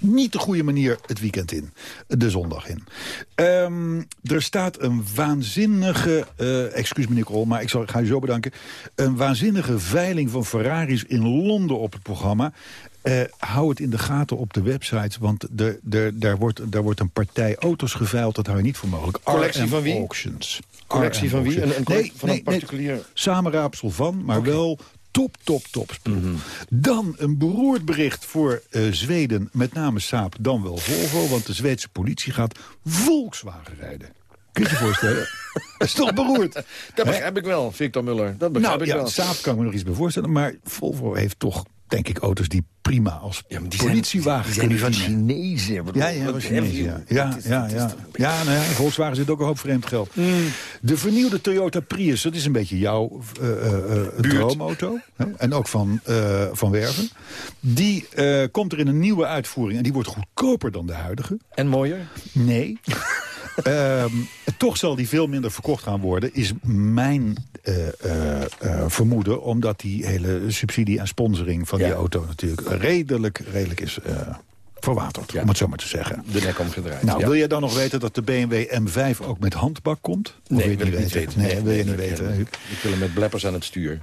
niet de goede manier het weekend in. De zondag in. Um, er staat een waanzinnige... Uh, excuus meneer Krol, maar ik zal, ga u zo bedanken. Een waanzinnige veiling van Ferraris in Londen op het programma. Uh, hou het in de gaten op de websites, want de, de, daar, wordt, daar wordt een partij auto's geveild. Dat hou je niet voor mogelijk. Collectie van wie? Auctions. Collectie van wie? Een, een nee, van nee, een particulier? Nee, samenraapsel van, maar okay. wel top, top, top. Mm -hmm. Dan een beroerd bericht voor uh, Zweden, met name Saab, dan wel Volvo. Want de Zweedse politie gaat Volkswagen rijden. Kun je je voorstellen? Dat is toch beroerd? Dat begrijp ik wel, Victor Muller. Dat begrijp nou, ik ja, wel. Saab kan me nog iets bij voorstellen. Maar Volvo heeft toch, denk ik, auto's die prima als ja, die politiewagen zijn, die zijn nu van Chinezen. Ja, ja, Chinezen, ja. Ja, ja, ja. ja, nou ja, Volkswagen zit ook een hoop vreemd geld. Mm. De vernieuwde Toyota Prius, dat is een beetje jouw uh, uh, droomauto. Hè? En ook van, uh, van Werven. Die komt er in een nieuwe uitvoering. En die wordt goedkoper dan de huidige. En mooier? Nee. Um, toch zal die veel minder verkocht gaan worden, is mijn uh, uh, uh, vermoeden. Omdat die hele subsidie en sponsoring van ja. die auto natuurlijk redelijk, redelijk is verwaterd. Ja. Om het zo maar te zeggen. De nek omgedraaid. Nou, ja. wil jij dan nog weten dat de BMW M5 ook met handbak komt? Nee, wil, wil ik niet weten. Nee, wil je niet nee, weten. Ik wil hem met bleppers aan het stuur.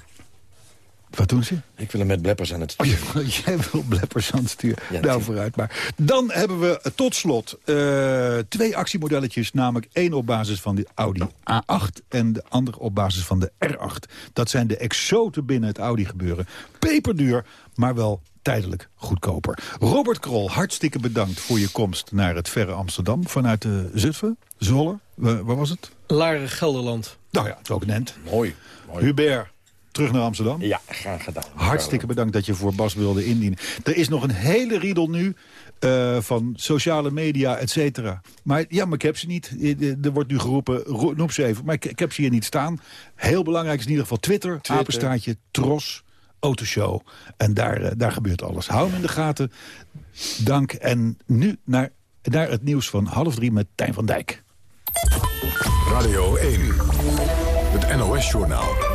Wat doen ze? Ik wil hem met bleppers aan het Oh, stuur. je- jij wil bleppers aan het sturen. Ja, nou, vooruit maar. Dan hebben we eh, tot slot eh, twee actiemodelletjes. Namelijk één op basis van de Audi A8 en de andere op basis van de R8. Dat zijn de exoten binnen het Audi gebeuren. Peperduur, maar wel tijdelijk goedkoper. Robert Krol, hartstikke bedankt voor je komst naar het verre Amsterdam. Vanuit de Zutphen, Zwolle, Wa- waar was het? Laren Gelderland. Nou ja, het is ook een end. Mooi. mooi. Hubert, terug naar Amsterdam. Ja, graag gedaan. Hartstikke bedankt dat je voor Bas wilde indienen. Er is nog een hele riedel nu eh, van sociale media, et cetera. Maar ja, maar ik heb ze niet. Eh, Er wordt nu geroepen, ro- noem ze even. Maar ik, ik heb ze hier niet staan. Heel belangrijk is in ieder geval Twitter, Twitter. apenstaartje, Tros, Autoshow. En daar, eh, daar gebeurt alles. Hou hem in de gaten. Dank. En nu naar, naar het nieuws van half drie met Tijn van Dijk. Radio 1. Het NOS-journaal.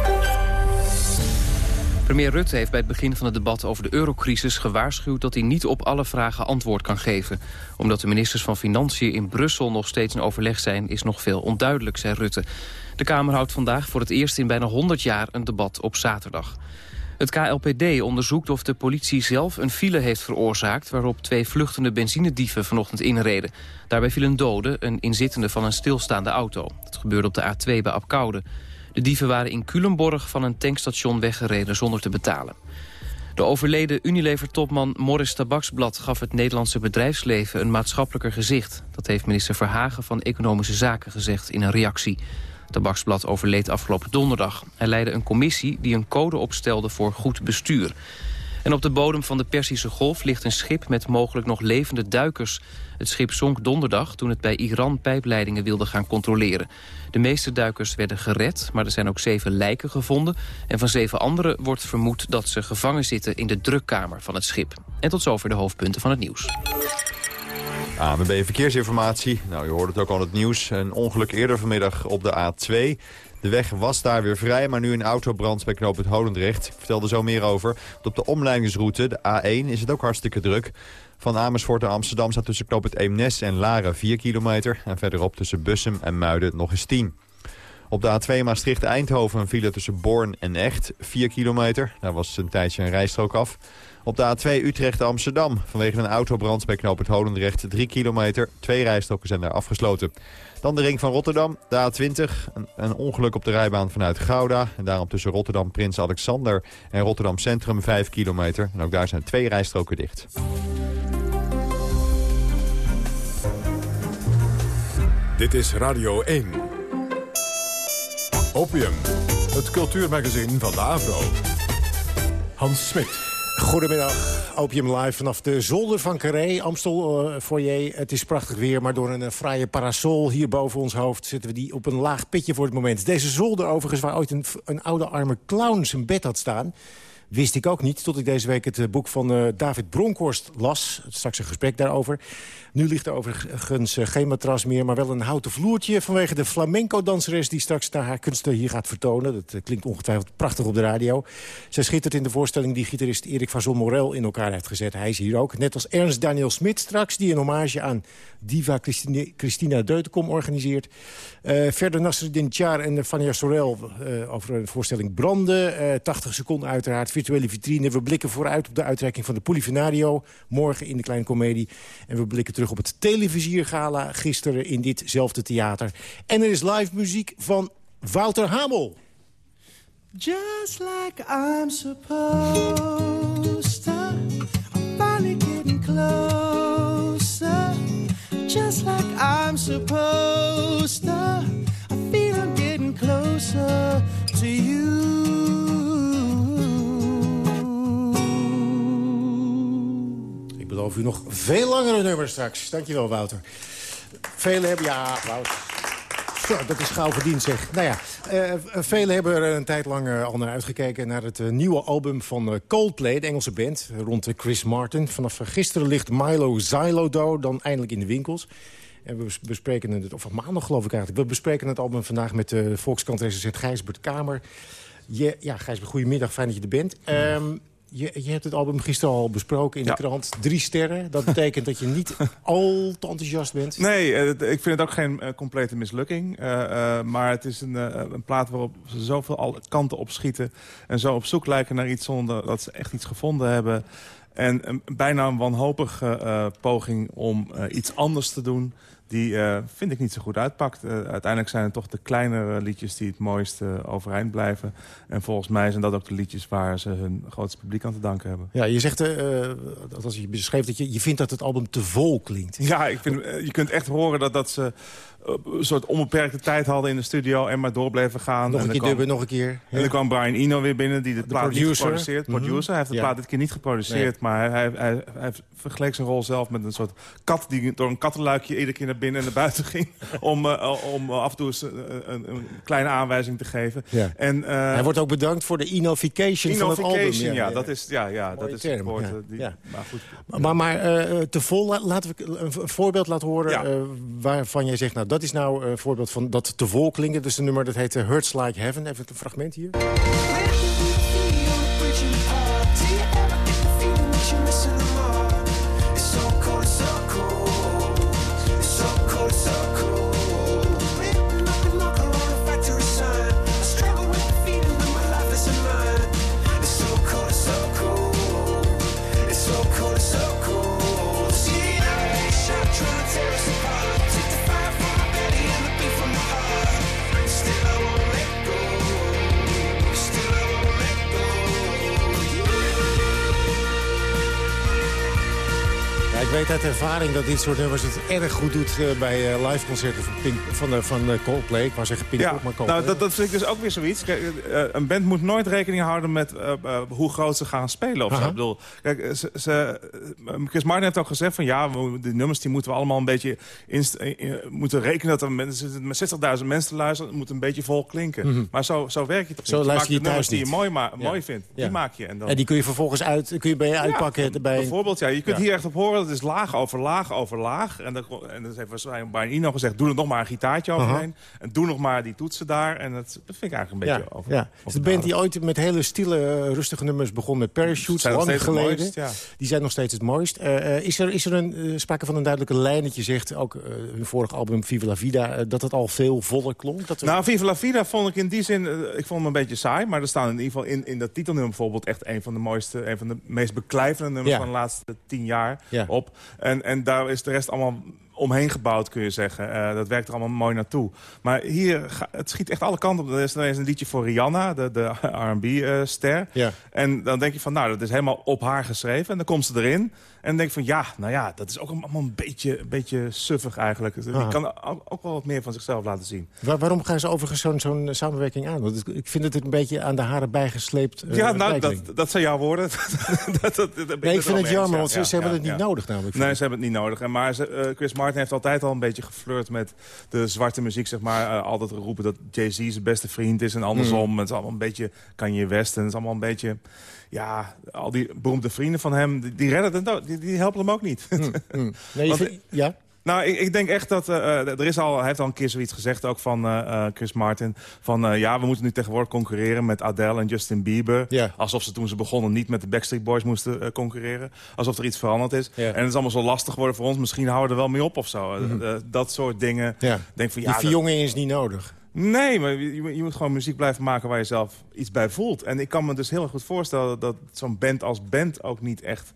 Premier Rutte heeft bij het begin van het debat over de eurocrisis gewaarschuwd dat hij niet op alle vragen antwoord kan geven. Omdat de ministers van Financiën in Brussel nog steeds in overleg zijn, is nog veel onduidelijk, zei Rutte. De Kamer houdt vandaag voor het eerst in bijna 100 jaar een debat op zaterdag. Het KLPD onderzoekt of de politie zelf een file heeft veroorzaakt... waarop twee vluchtende benzinedieven vanochtend inreden. Daarbij viel een dode, een inzittende van een stilstaande auto. Dat gebeurde op de A2 bij Apkoude. De dieven waren in Culemborg van een tankstation weggereden zonder te betalen. De overleden Unilever-topman Morris Tabaksblad gaf het Nederlandse bedrijfsleven een maatschappelijker gezicht. Dat heeft minister Verhagen van Economische Zaken gezegd in een reactie. Tabaksblad overleed afgelopen donderdag. Hij leidde een commissie die een code opstelde voor goed bestuur. En op de bodem van de Persische Golf ligt een schip met mogelijk nog levende duikers. Het schip zonk donderdag toen het bij Iran pijpleidingen wilde gaan controleren. De meeste duikers werden gered, maar er zijn ook zeven lijken gevonden. En van zeven anderen wordt vermoed dat ze gevangen zitten in de drukkamer van het schip. En tot zover de hoofdpunten van het nieuws. ANWB Verkeersinformatie. Nou, je hoort het ook al het nieuws. Een ongeluk eerder vanmiddag op de A2. De weg was daar weer vrij, maar nu een autobrand bij knooppunt Holendrecht. Ik vertel er zo meer over. Op de omleidingsroute, de A1, is het ook hartstikke druk. Van Amersfoort naar Amsterdam staat tussen knooppunt Eemnes en Laren 4 kilometer. En verderop tussen Bussum en Muiden nog eens 10. Op de A2 Maastricht-Eindhoven een file tussen Born en Echt, 4 kilometer. Daar was een tijdje een rijstrook af. Op de A2 Utrecht-Amsterdam vanwege een autobrand bij knooppunt Holendrecht 3 kilometer. Twee rijstroken zijn daar afgesloten. Dan de ring van Rotterdam, de A20. Een, een ongeluk op de rijbaan vanuit Gouda. En daarom tussen Rotterdam Prins Alexander en Rotterdam Centrum 5 kilometer. En ook daar zijn twee rijstroken dicht. Dit is Radio 1. Opium, het cultuurmagazin van de Avro. Hans Smit. Goedemiddag, Opium Live vanaf de zolder van Carré, Amstel eh, foyer. Het is prachtig weer, maar door een eh, fraaie parasol hier boven ons hoofd... zetten we die op een laag pitje voor het moment. Deze zolder overigens, waar ooit een, een oude arme clown zijn bed had staan... wist ik ook niet, tot ik deze week het eh, boek van David Bronkhorst las. Straks een gesprek daarover. Nu ligt er overigens eh, geen matras meer, maar wel een houten vloertje... vanwege de flamenco-danseres die straks naar haar kunsten hier gaat vertonen. Dat eh, klinkt ongetwijfeld prachtig op de radio. Zij schittert in de voorstelling die gitarist Erik van Morel in elkaar heeft gezet. Hij is hier ook, net als Ernst Daniel Smit straks... die een hommage aan diva Christina Deutenkom organiseert. Eh, verder Nasreddin Tjaar en Vanja Sorel over een voorstelling Branden. Eh 80 seconden uiteraard, virtuele vitrine. We blikken vooruit op de uitreiking van de Polifenario... morgen in de Kleine Comedie. En we blikken terug op het televisiergala gisteren in ditzelfde theater. En er is live muziek van Wouter Hamel. Just like I'm supposed to. I'm finally getting closer. Just like I'm supposed to. I feel I'm getting closer to you. Beloof u nog veel langere nummers straks. Dankjewel, Wouter. Velen hebben... Ja, Wouter. Zo, dat is gauw verdiend, zeg. Nou ja, eh, velen hebben er een tijd lang eh, al naar uitgekeken... naar het eh, nieuwe album van Coldplay, de Engelse band... rond Chris Martin. Vanaf gisteren ligt Milo Xylodo dan eindelijk in de winkels. En we bes- bespreken het, of maandag geloof ik eigenlijk... we bespreken het album vandaag met de uh, Volkskrant-recensent Gijsbert Kamer. Je, ja, Gijsbert, goedemiddag, fijn dat je er bent. Ehm, Je, je hebt het album gisteren al besproken in de krant. Drie sterren. Dat betekent dat je niet al te enthousiast bent. Nee, eh, ik vind het ook geen eh, complete mislukking. Eh, maar het is een, een plaat waarop ze zoveel alle kanten op schieten. En zo op zoek lijken naar iets zonder dat ze echt iets gevonden hebben. En een, bijna een wanhopige poging om iets anders te doen die uh, vind ik niet zo goed uitpakt. Uh, uiteindelijk zijn het toch de kleinere liedjes die het mooiste uh, overeind blijven. En volgens mij zijn dat ook de liedjes waar ze hun grootste publiek aan te danken hebben. Ja, je zegt, als je beschreef dat je, je vindt dat het album te vol klinkt. Ja, ik vind, je kunt echt horen dat, dat ze een soort onbeperkte tijd hadden in de studio en maar door bleven gaan. Nog een keer dubben, nog een keer. En dan kwam Brian Eno weer binnen, die de, de plaat producer. niet geproduceerd. Mhm. Producer, hij heeft de plaat dit keer niet geproduceerd, maar hij, hij, hij, vergeleek zijn rol zelf met een soort kat die door een kattenluikje iedere keer naar binnen en naar buiten ging. om, uh, om af en toe een, een, kleine aanwijzing te geven. Ja. En, uh, hij wordt ook bedankt voor de innofication van het album. Ja, dat is, ja, ja, dat is het woord. Die, maar goed. Maar, maar uh, te vol, laten we een voorbeeld laten horen waarvan jij zegt... nou dat is nou een voorbeeld van dat te vol klinken. Dus een nummer dat heet Hurts Like Heaven. Even een fragment hier. Weet uit ervaring dat dit soort nummers het erg goed doet uh, bij uh, liveconcerten van, Pink, van, uh, van Coldplay. Ik wou zeggen Pink, ja, maar Coldplay. Nou, dat, dat vind ik dus ook weer zoiets. Kijk, een band moet nooit rekening houden met hoe groot ze gaan spelen. Of zo. Ik bedoel, kijk, ze, ze, Chris Martin heeft ook gezegd van ja, de nummers die moeten we allemaal een beetje moeten rekenen dat er mensen met 60.000 mensen te luisteren, het moet een beetje vol klinken. Mm -hmm. Maar zo, zo werk je toch zo niet. Je maakt je nummers die je mooi, ma ja. mooi vindt, die maak je. En, dan... en die kun je vervolgens uit, kun je bij je uitpakken. Bij... Bijvoorbeeld, ja, je kunt hier echt op horen, dat is laag over laag over laag. En, dat, en dat heeft waarschijnlijk bij Ino gezegd... doe er nog maar een gitaartje overheen. Uh -huh. En doe nog maar die toetsen daar. En dat, dat vind ik eigenlijk een beetje over. Ja. Is de band die ooit met hele stille, uh, rustige nummers begon met Parachutes... lang geleden. Mooist, ja. Die zijn nog steeds het mooist. Uh, is, er, is er een, sprake van een duidelijke lijn dat je zegt... ook hun vorige album Viva La Vida... dat het al veel voller klonk? Dat er... Nou, Viva La Vida vond ik in die zin... ik vond hem een beetje saai. Maar er staan in ieder geval in, in dat titelnummer bijvoorbeeld... echt een van de mooiste, een van de meest beklijvende nummers... Ja. van de laatste tien jaar ja. op. En, en daar is de rest allemaal omheen gebouwd, kun je zeggen. Uh, dat werkt er allemaal mooi naartoe. Maar hier, het schiet echt alle kanten op. Er is ineens een liedje voor Rihanna, de, de R&B-ster. Uh, ja. En dan denk je van, nou, dat is helemaal op haar geschreven. En dan komt ze erin. En dan denk ik van, ja, nou ja, dat is ook allemaal een beetje, een beetje suffig eigenlijk. Die ah. kan ook wel wat meer van zichzelf laten zien. Waar, waarom gaan ze overigens zo'n zo'n samenwerking aan? Want ik vind het een beetje aan de haren bijgesleept. Uh, ja, nou, dat, dat zijn jouw woorden. dat, dat, nee, ik vind het jammer, want ze, ze hebben het niet nodig namelijk. Nee, ze hebben het niet nodig. En maar ze, Chris Martin heeft altijd al een beetje geflirt met de zwarte muziek, zeg maar. Uh, altijd roepen dat Jay-Z zijn beste vriend is en andersom. Mm. Het is allemaal een beetje Kanye West en het is allemaal een beetje ja, al die beroemde vrienden van hem, die, die redden het, die, die helpen hem ook niet. Mm, mm. Nee, Want, ja? Nou, ik, ik, denk echt dat... Uh, er is al, hij heeft al een keer zoiets gezegd, ook van uh, Chris Martin. Van uh, ja, we moeten nu tegenwoordig concurreren met Adele en Justin Bieber. Yeah. Alsof ze toen ze begonnen niet met de Backstreet Boys moesten concurreren. Alsof er iets veranderd is. Yeah. En het is allemaal zo lastig geworden voor ons. Misschien houden we er wel mee op of zo. Mm -hmm. dat soort dingen. Yeah. Denk van, ja, Die verjonging is niet nodig. Nee, maar je, je, moet gewoon muziek blijven maken waar je zelf iets bij voelt. En ik kan me dus heel goed voorstellen dat zo'n band als band ook niet echt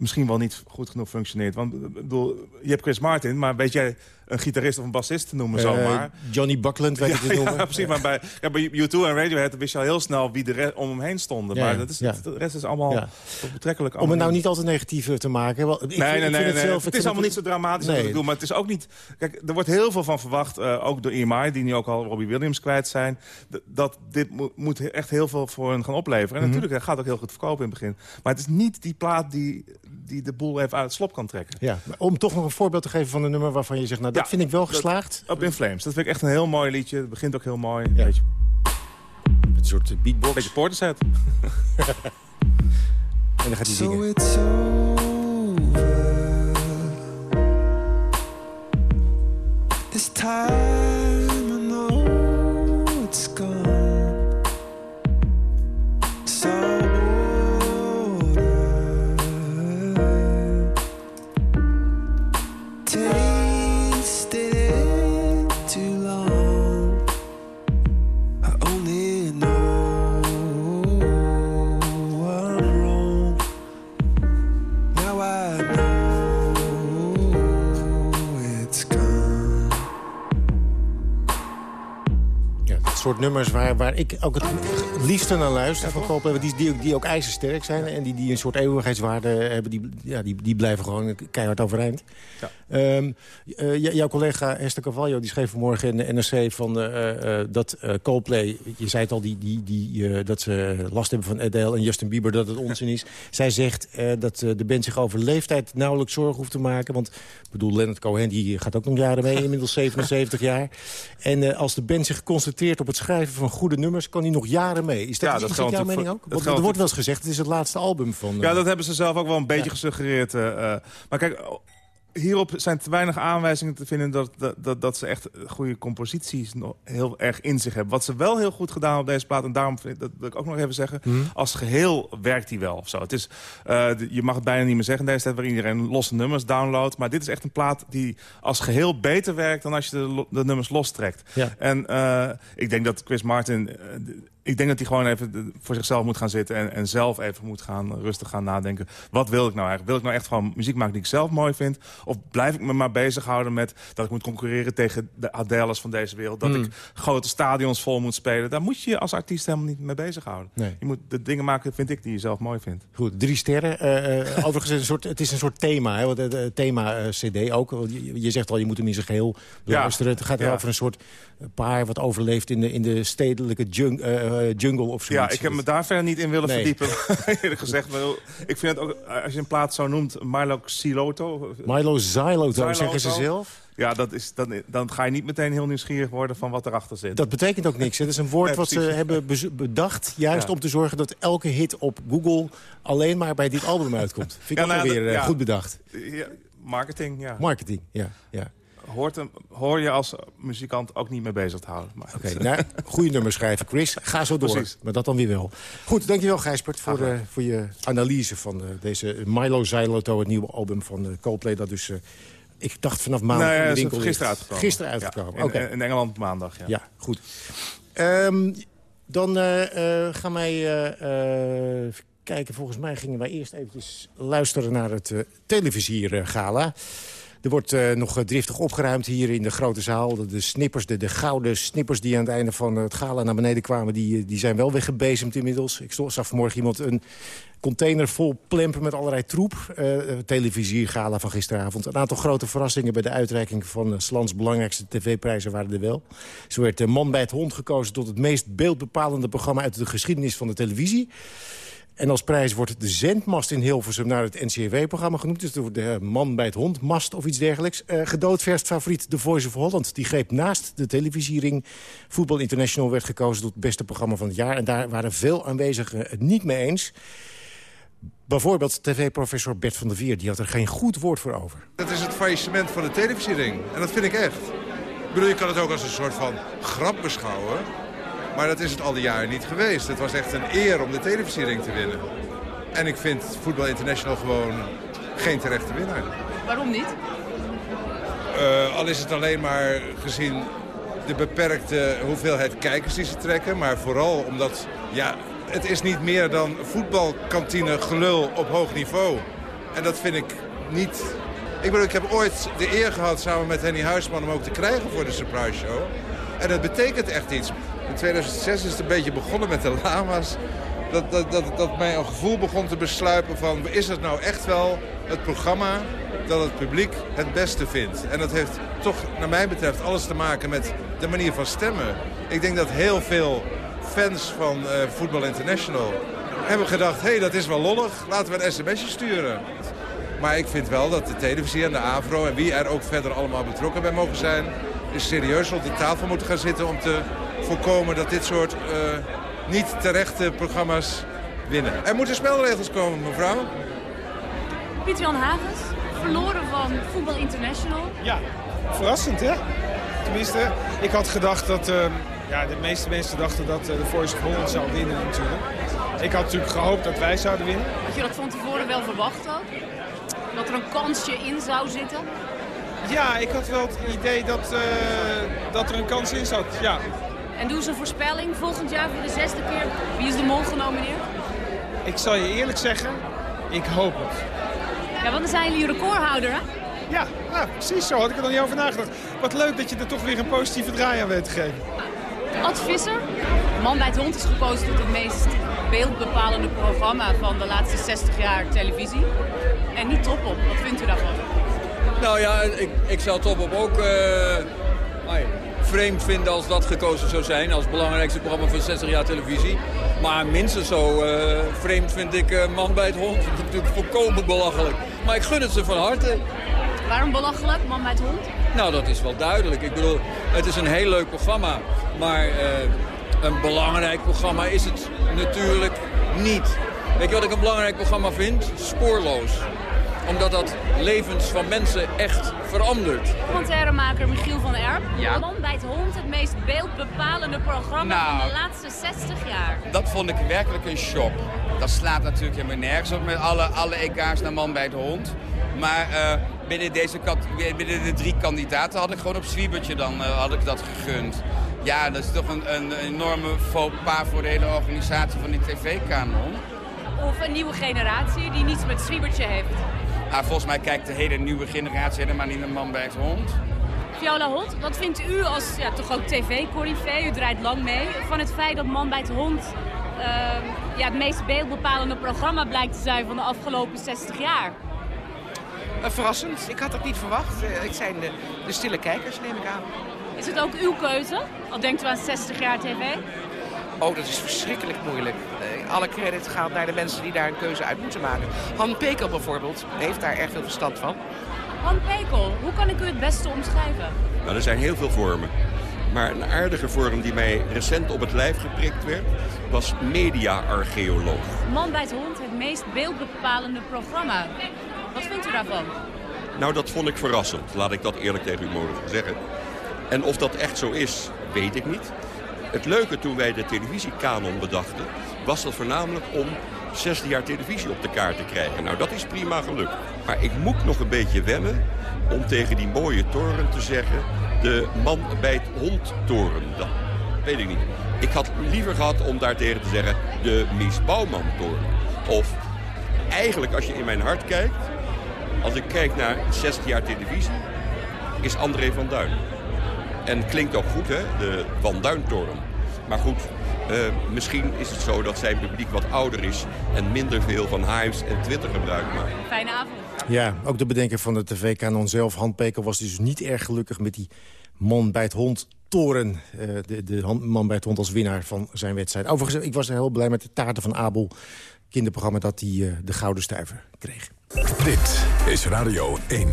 misschien wel niet goed genoeg functioneert. Want bedoel, je hebt Chris Martin, maar weet jij een gitarist of een bassist te noemen, uh, zomaar. Johnny Buckland, weet ja, je noemen. Ja, precies. Maar bij, ja, bij U2 en Radiohead wist je al heel snel wie er om hem heen stonden. Ja, maar dat is, de rest is allemaal betrekkelijk... Om het nou niet altijd negatief te maken. Ik, nee, nee, nee. Het, zelf, het is allemaal niet zo dramatisch nee. ik doe. Maar het is ook niet... Kijk, er wordt heel veel van verwacht, uh, ook door EMI... die nu ook al Robbie Williams kwijt zijn... dat dit mo moet echt heel veel voor hen gaan opleveren. En mm -hmm. natuurlijk, dat gaat ook heel goed verkopen in het begin. Maar het is niet die plaat die, die de boel even uit het slop kan trekken. Ja, om toch nog een voorbeeld te geven van een nummer waarvan je zegt... nou, dat vind ik wel geslaagd. Up in Flames. Dat vind ik echt een heel mooi liedje. Het begint ook heel mooi. Ja. Beetje... Een soort beatbox. Beetje porterset. en dan gaat hij so zingen. It's over. This time soort nummers waar, waar ik ook het liefste naar luister van Coldplay. Die, die, die ook ijzersterk zijn en die, die een soort eeuwigheidswaarde hebben. Die, ja, die, die blijven gewoon keihard overeind. Ja. Um, jouw collega Esther Cavallo die schreef vanmorgen in de NRC van, uh, dat Coldplay... Je zei het al, die, die, die, dat ze last hebben van Adele en Justin Bieber, dat het onzin is. Zij zegt dat de band zich over leeftijd nauwelijks zorgen hoeft te maken. Want ik bedoel, Leonard Cohen die gaat ook nog jaren mee, inmiddels 77 jaar. En als de band zich concentreert op het schrijven van goede nummers... kan hij nog jaren mee. Is dat, ja, dat jouw mening ook? Want, er wordt wel eens gezegd, het is het laatste album van... Ja, dat hebben ze zelf ook wel een beetje gesuggereerd. maar kijk, hierop zijn te weinig aanwijzingen te vinden... dat, dat, dat ze echt goede composities nog heel erg in zich hebben. Wat ze wel heel goed gedaan op deze plaat... en daarom vind, dat wil ik ook nog even zeggen... Mhm. als geheel werkt die wel of zo. Het is, uh, je mag het bijna niet meer zeggen deze tijd... waar iedereen losse nummers downloadt. Maar dit is echt een plaat die als geheel beter werkt... dan als je de, de nummers lostrekt. Ja. En uh, ik denk dat Chris Martin... Uh, ik denk dat hij gewoon even voor zichzelf moet gaan zitten... En, en zelf even moet gaan rustig gaan nadenken. Wat wil ik nou eigenlijk? Wil ik nou echt gewoon muziek maken die ik zelf mooi vind? Of blijf ik me maar bezighouden met dat ik moet concurreren... tegen de Adeles van deze wereld? Dat hmm. ik grote stadions vol moet spelen? Daar moet je als artiest helemaal niet mee bezighouden. Nee. Je moet de dingen maken, vind ik, die je zelf mooi vindt. Goed, drie sterren. Uh, overigens, een soort, het is een soort thema. Hè, want, uh, thema-cd ook. Je, je, zegt al, je moet hem in zijn geheel luisteren. Het gaat over een soort paar wat overleeft in de, in de stedelijke jung, uh, jungle of zo. Ja, ik heb me daar verder niet in willen verdiepen. Eerlijk gezegd. Maar ik vind het ook, als je een plaats zo noemt, Milo Siloto. Milo Zyloto, zeggen ze zelf. Ja, dat is, dan, dan ga je niet meteen heel nieuwsgierig worden van wat erachter zit. Dat betekent ook niks. Het is een woord wat ze hebben bedacht... juist om te zorgen dat elke hit op Google alleen maar bij dit album uitkomt. Vind ik ja, nou, weer uh, goed bedacht. marketing, ja. Marketing, ja. ja hoort hem, hoor je als muzikant ook niet mee bezig te houden. Oké, okay, nou, goede nummer schrijven, Chris. Ga zo door. Precies. Maar dat dan weer wel. Goed, dankjewel Gijsbert voor, uh, voor je analyse van uh, deze Milo Zyloto, het nieuwe album van uh, Coldplay. Dat dus, ik dacht vanaf maandag nee, in de winkel gisteren uitgekomen. Gisteren uitgekomen, ja, in, in, Engeland maandag, ja. Ja, goed. Um, dan gaan wij kijken. Volgens mij gingen wij eerst eventjes luisteren naar het televisiegala. Er wordt uh, nog driftig opgeruimd hier in de grote zaal. De, snippers, de, de, gouden snippers die aan het einde van het gala naar beneden kwamen... die, eh, die zijn wel weggebezemd inmiddels. Ik zag vanmorgen iemand een container vol plempen met allerlei troep. Uh, televisiegala van gisteravond. Een aantal grote verrassingen bij de uitreiking van Slans belangrijkste tv-prijzen waren er wel. Zo werd de Man bij het Hond gekozen tot het meest beeldbepalende programma uit de geschiedenis van de televisie. En als prijs wordt de zendmast in Hilversum naar het NCW-programma genoemd. Dus de man bij het hond, mast of iets dergelijks. Uh, gedoodverst favoriet The Voice of Holland. Die greep naast de televisiering. Voetbal International werd gekozen tot het beste programma van het jaar. En daar waren veel aanwezigen het niet mee eens. Bijvoorbeeld tv-professor Bert van der Vier. Die had er geen goed woord voor over. Dat is het faillissement van de televisiering. En dat vind ik echt. Ik bedoel, je kan het ook als een soort van grap beschouwen. Maar dat is het al die jaren niet geweest. Het was echt een eer om de televisiering te winnen. En ik vind Voetbal International gewoon geen terechte winnaar. Waarom niet? Uh, al is het alleen maar gezien de beperkte hoeveelheid kijkers die ze trekken. Maar vooral omdat, ja, het is niet meer dan voetbalkantine gelul op hoog niveau. En dat vind ik niet... Ik bedoel, ik heb ooit de eer gehad samen met Henny Huisman om ook te krijgen voor de Surprise Show. En dat betekent echt iets. In 2006 is het een beetje begonnen met de lama's. Dat, dat, dat, dat mij een gevoel begon te besluipen van... is het nou echt wel het programma dat het publiek het beste vindt? En dat heeft toch, naar mij betreft, alles te maken met de manier van stemmen. Ik denk dat heel veel fans van uh, Football International hebben gedacht... hé, hey, dat is wel lollig, laten we een sms'je sturen. Maar ik vind wel dat de televisie en de AVRO... en wie er ook verder allemaal betrokken bij mogen zijn... is serieus op de tafel moeten gaan zitten om te voorkomen dat dit soort uh, niet terechte programma's winnen. Er moeten spelregels komen, mevrouw. Pieter-Jan Hagens, verloren van Voetbal International. Ja, verrassend hè? Tenminste, ik had gedacht dat... Uh, ja, de meeste mensen dachten dat uh, de Voice of Holland zou winnen natuurlijk. Ik had natuurlijk gehoopt dat wij zouden winnen. Had je dat van tevoren wel verwacht ook? Dat er een kansje in zou zitten? Ja, ik had wel het idee dat, uh, dat er een kans in zat, ja. En doe eens een voorspelling. Volgend jaar voor de zesde keer. Wie is de mol genomineerd? Ik zal je eerlijk zeggen, ik hoop het. Ja, want dan zijn jullie recordhouder, hè? Ja, nou, precies zo. Had ik er nog niet over nagedacht. Wat leuk dat je er toch weer een positieve draai aan weet te geven. Ad Visser. Man bij het hond is gekozen tot het meest beeldbepalende programma van de laatste 60 jaar televisie. En niet Top Op. Wat vindt u daarvan? Nou ja, ik, ik zou Top Op ook uh, vreemd vinden als dat gekozen zou zijn. Als belangrijkste programma van 60 jaar televisie. Maar minstens zo uh, vreemd vind ik uh, Man bij het Hond. Dat is natuurlijk volkomen belachelijk. Maar ik gun het ze van harte. Waarom belachelijk, Man bij het Hond? Nou, dat is wel duidelijk. Ik bedoel, het is een heel leuk programma. Maar een belangrijk programma is het natuurlijk niet. Weet je wat ik een belangrijk programma vind? Spoorloos omdat dat levens van mensen echt verandert. Commentairemaker Michiel van Erp. Ja. Bij het hond het meest beeldbepalende programma van de nou, laatste 60 jaar. Dat vond ik werkelijk een shock. Dat slaat natuurlijk helemaal nergens op met alle, alle EK's naar man bij het hond. Maar uh, binnen, deze, binnen de drie kandidaten had ik gewoon op Zwiebertje dan uh, had ik dat gegund. Ja, dat is toch een, een enorme faux pas voor de hele organisatie van die tv-kanon. Of een nieuwe generatie die niets met Zwiebertje heeft. Nou, volgens mij kijkt de hele nieuwe generatie helemaal niet naar man bij het hond. Viola Hot, wat vindt u als ja, toch ook tv-corrivee, u draait lang mee, van het feit dat Man bij het Hond uh, ja, het meest beeldbepalende programma blijkt te zijn van de afgelopen 60 jaar? Uh, verrassend. Ik had dat niet verwacht. Uh, ik zijn de, de stille kijkers, neem ik aan. Is het ook uw keuze? Al denkt u aan 60 jaar tv? Oh, dat is verschrikkelijk moeilijk. Uh, alle credit gaat naar de mensen die daar een keuze uit moeten maken. Han Pekel bijvoorbeeld heeft daar erg veel verstand van. Han Pekel, hoe kan ik u het beste omschrijven? Nou, er zijn heel veel vormen. Maar een aardige vorm die mij recent op het lijf geprikt werd, was media-archeoloog. Man bij het hond, het meest beeldbepalende programma. Wat vindt u daarvan? Nou, dat vond ik verrassend. Laat ik dat eerlijk tegen u mogen zeggen. En of dat echt zo is, weet ik niet. Het leuke toen wij de televisiekanon bedachten... was dat voornamelijk om 16 jaar televisie op de kaart te krijgen. Nou, dat is prima gelukt. Maar ik moet nog een beetje wennen om tegen die mooie toren te zeggen... de man bij het hondtoren. Dat weet ik niet. Ik had liever gehad om daartegen te zeggen de Mies Bouwman-toren. Of eigenlijk, als je in mijn hart kijkt... als ik kijk naar 16 jaar televisie, is André van Duin. En klinkt ook goed, hè, de Van Duintoren. Maar goed, uh, misschien is het zo dat zijn publiek wat ouder is... en minder veel van Hives en Twitter gebruikt maakt. Fijne avond. Ja, ook de bedenker van de tv-kanon zelf, Han Peker... was dus niet erg gelukkig met die man bij het hond toren. Uh, de, de man bij het hond als winnaar van zijn wedstrijd. Overigens, ik was heel blij met de taarten van Abel. Kinderprogramma dat hij uh, de Gouden Stuiver kreeg. Dit is Radio 1.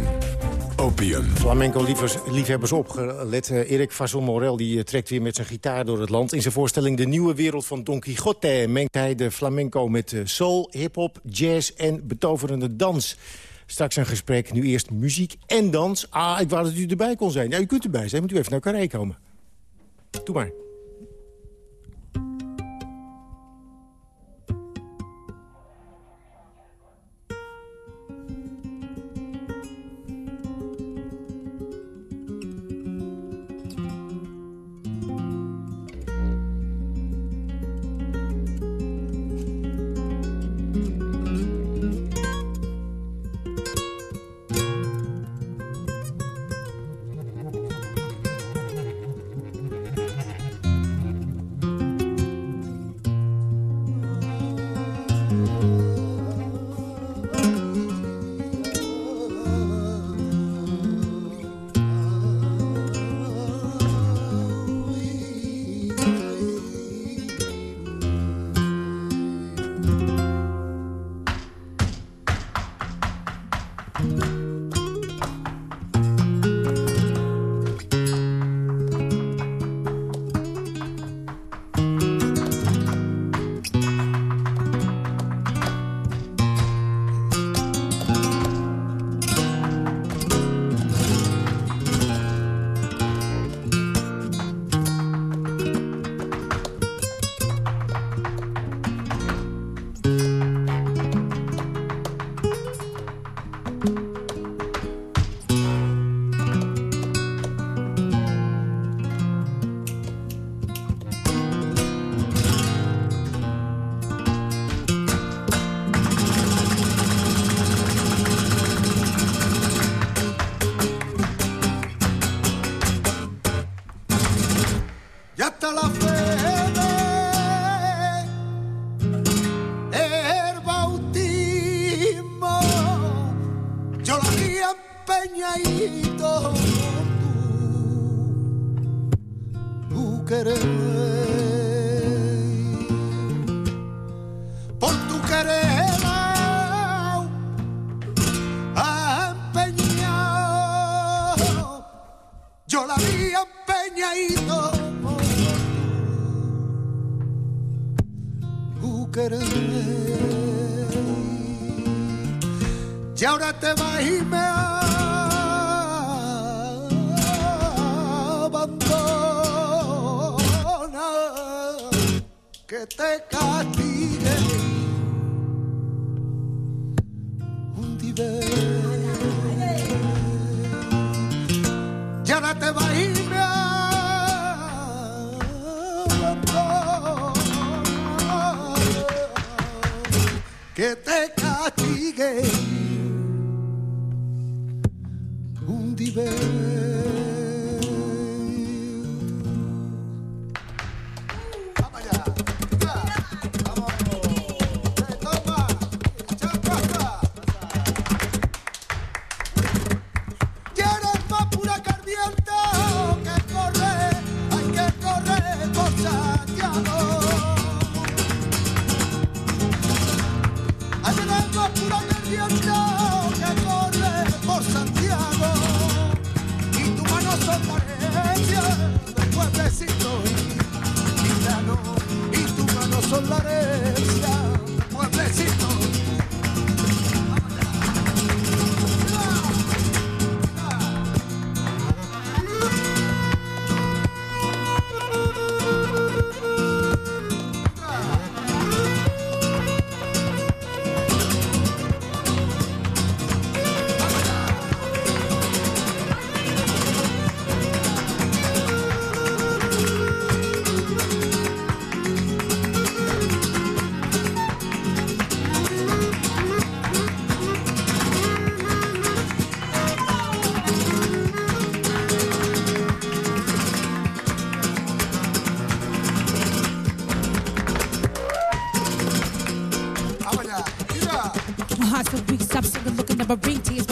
Opium. Flamenco-liefhebbers opgelet. Uh, Erik Fazon Morel die, uh, trekt weer met zijn gitaar door het land. In zijn voorstelling De Nieuwe Wereld van Don Quixote... mengt hij de flamenco met uh, soul, hip-hop, jazz en betoverende dans. Straks een gesprek, nu eerst muziek en dans. Ah, ik wou dat u erbij kon zijn. Ja, u kunt erbij zijn, moet u even naar Carré komen. Doe maar.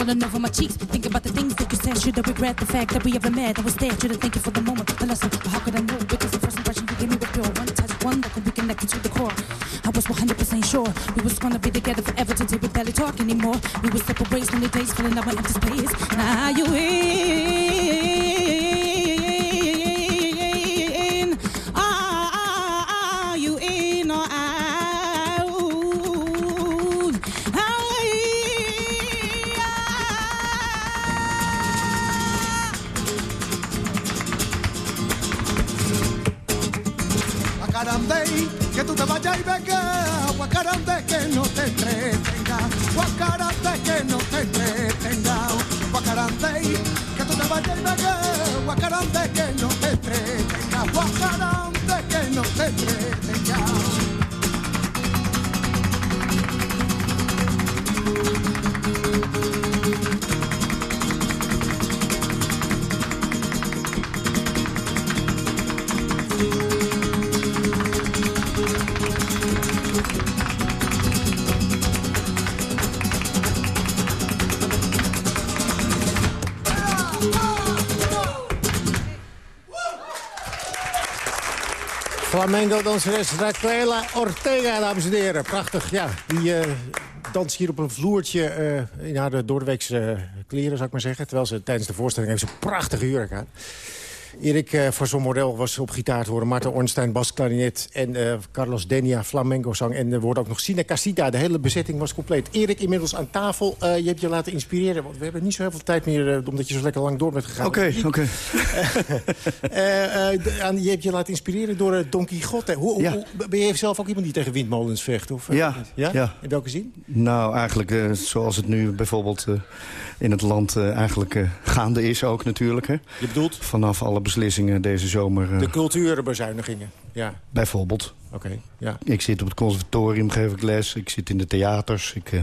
Ring over my cheeks. Think about the things that you said, should I regret the fact that we ever met? I was there, should I thank you for the moment, the lesson. But how could I know? Because the first impression you gave me was pure. One touch, one that could be connected to the core. I was 100% sure we was gonna be together forever until we barely talk anymore. We were separate from the days, filling up my empty space. Now you in. Que tú te vayas y venga. Guacarandé, que no te entretenga. Guacarandé, que no te entretenga. Guacarandé, que tú te vayas y venga. Guacarandé, que no te entretenga. Guacarandé, que no te entretenga. Flamengo-danseres Raquela Ortega, dames en heren. Prachtig, ja. Die eh danst hier op een vloertje eh, in haar doordeweekse eh, kleren, zou ik maar zeggen. Terwijl ze tijdens de voorstelling heeft ze prachtige jurk aan. Erik uh, van Morel was op gitaar te horen. Marta Ornstein, bas, klarinet. En eh, Carlos Denia, flamenco zang. En er wordt ook nog Sina Casita. De hele bezetting was compleet. Erik, inmiddels aan tafel. Eh, je hebt je laten inspireren. Want we hebben niet zo heel veel tijd meer... eh, omdat je zo lekker lang door bent gegaan. Oké, oké. Eh, eh, je hebt je laten inspireren door eh, Don Quixote. Hoe, hoe- Ja. hoe- ben je zelf ook iemand die tegen windmolens vecht? Of, eh, Ja, ja? ja. In welke zin? Nou, eigenlijk eh, zoals het nu bijvoorbeeld eh, in het land eh, eigenlijk eh, gaande is ook natuurlijk. Hè. Je bedoelt? Vanaf alle beslissingen deze zomer. eh, De cultuurbezuinigingen. Ja, bijvoorbeeld. oké. ja. Ik zit op het conservatorium, geef ik les. Ik zit in de theaters. Ik, eh,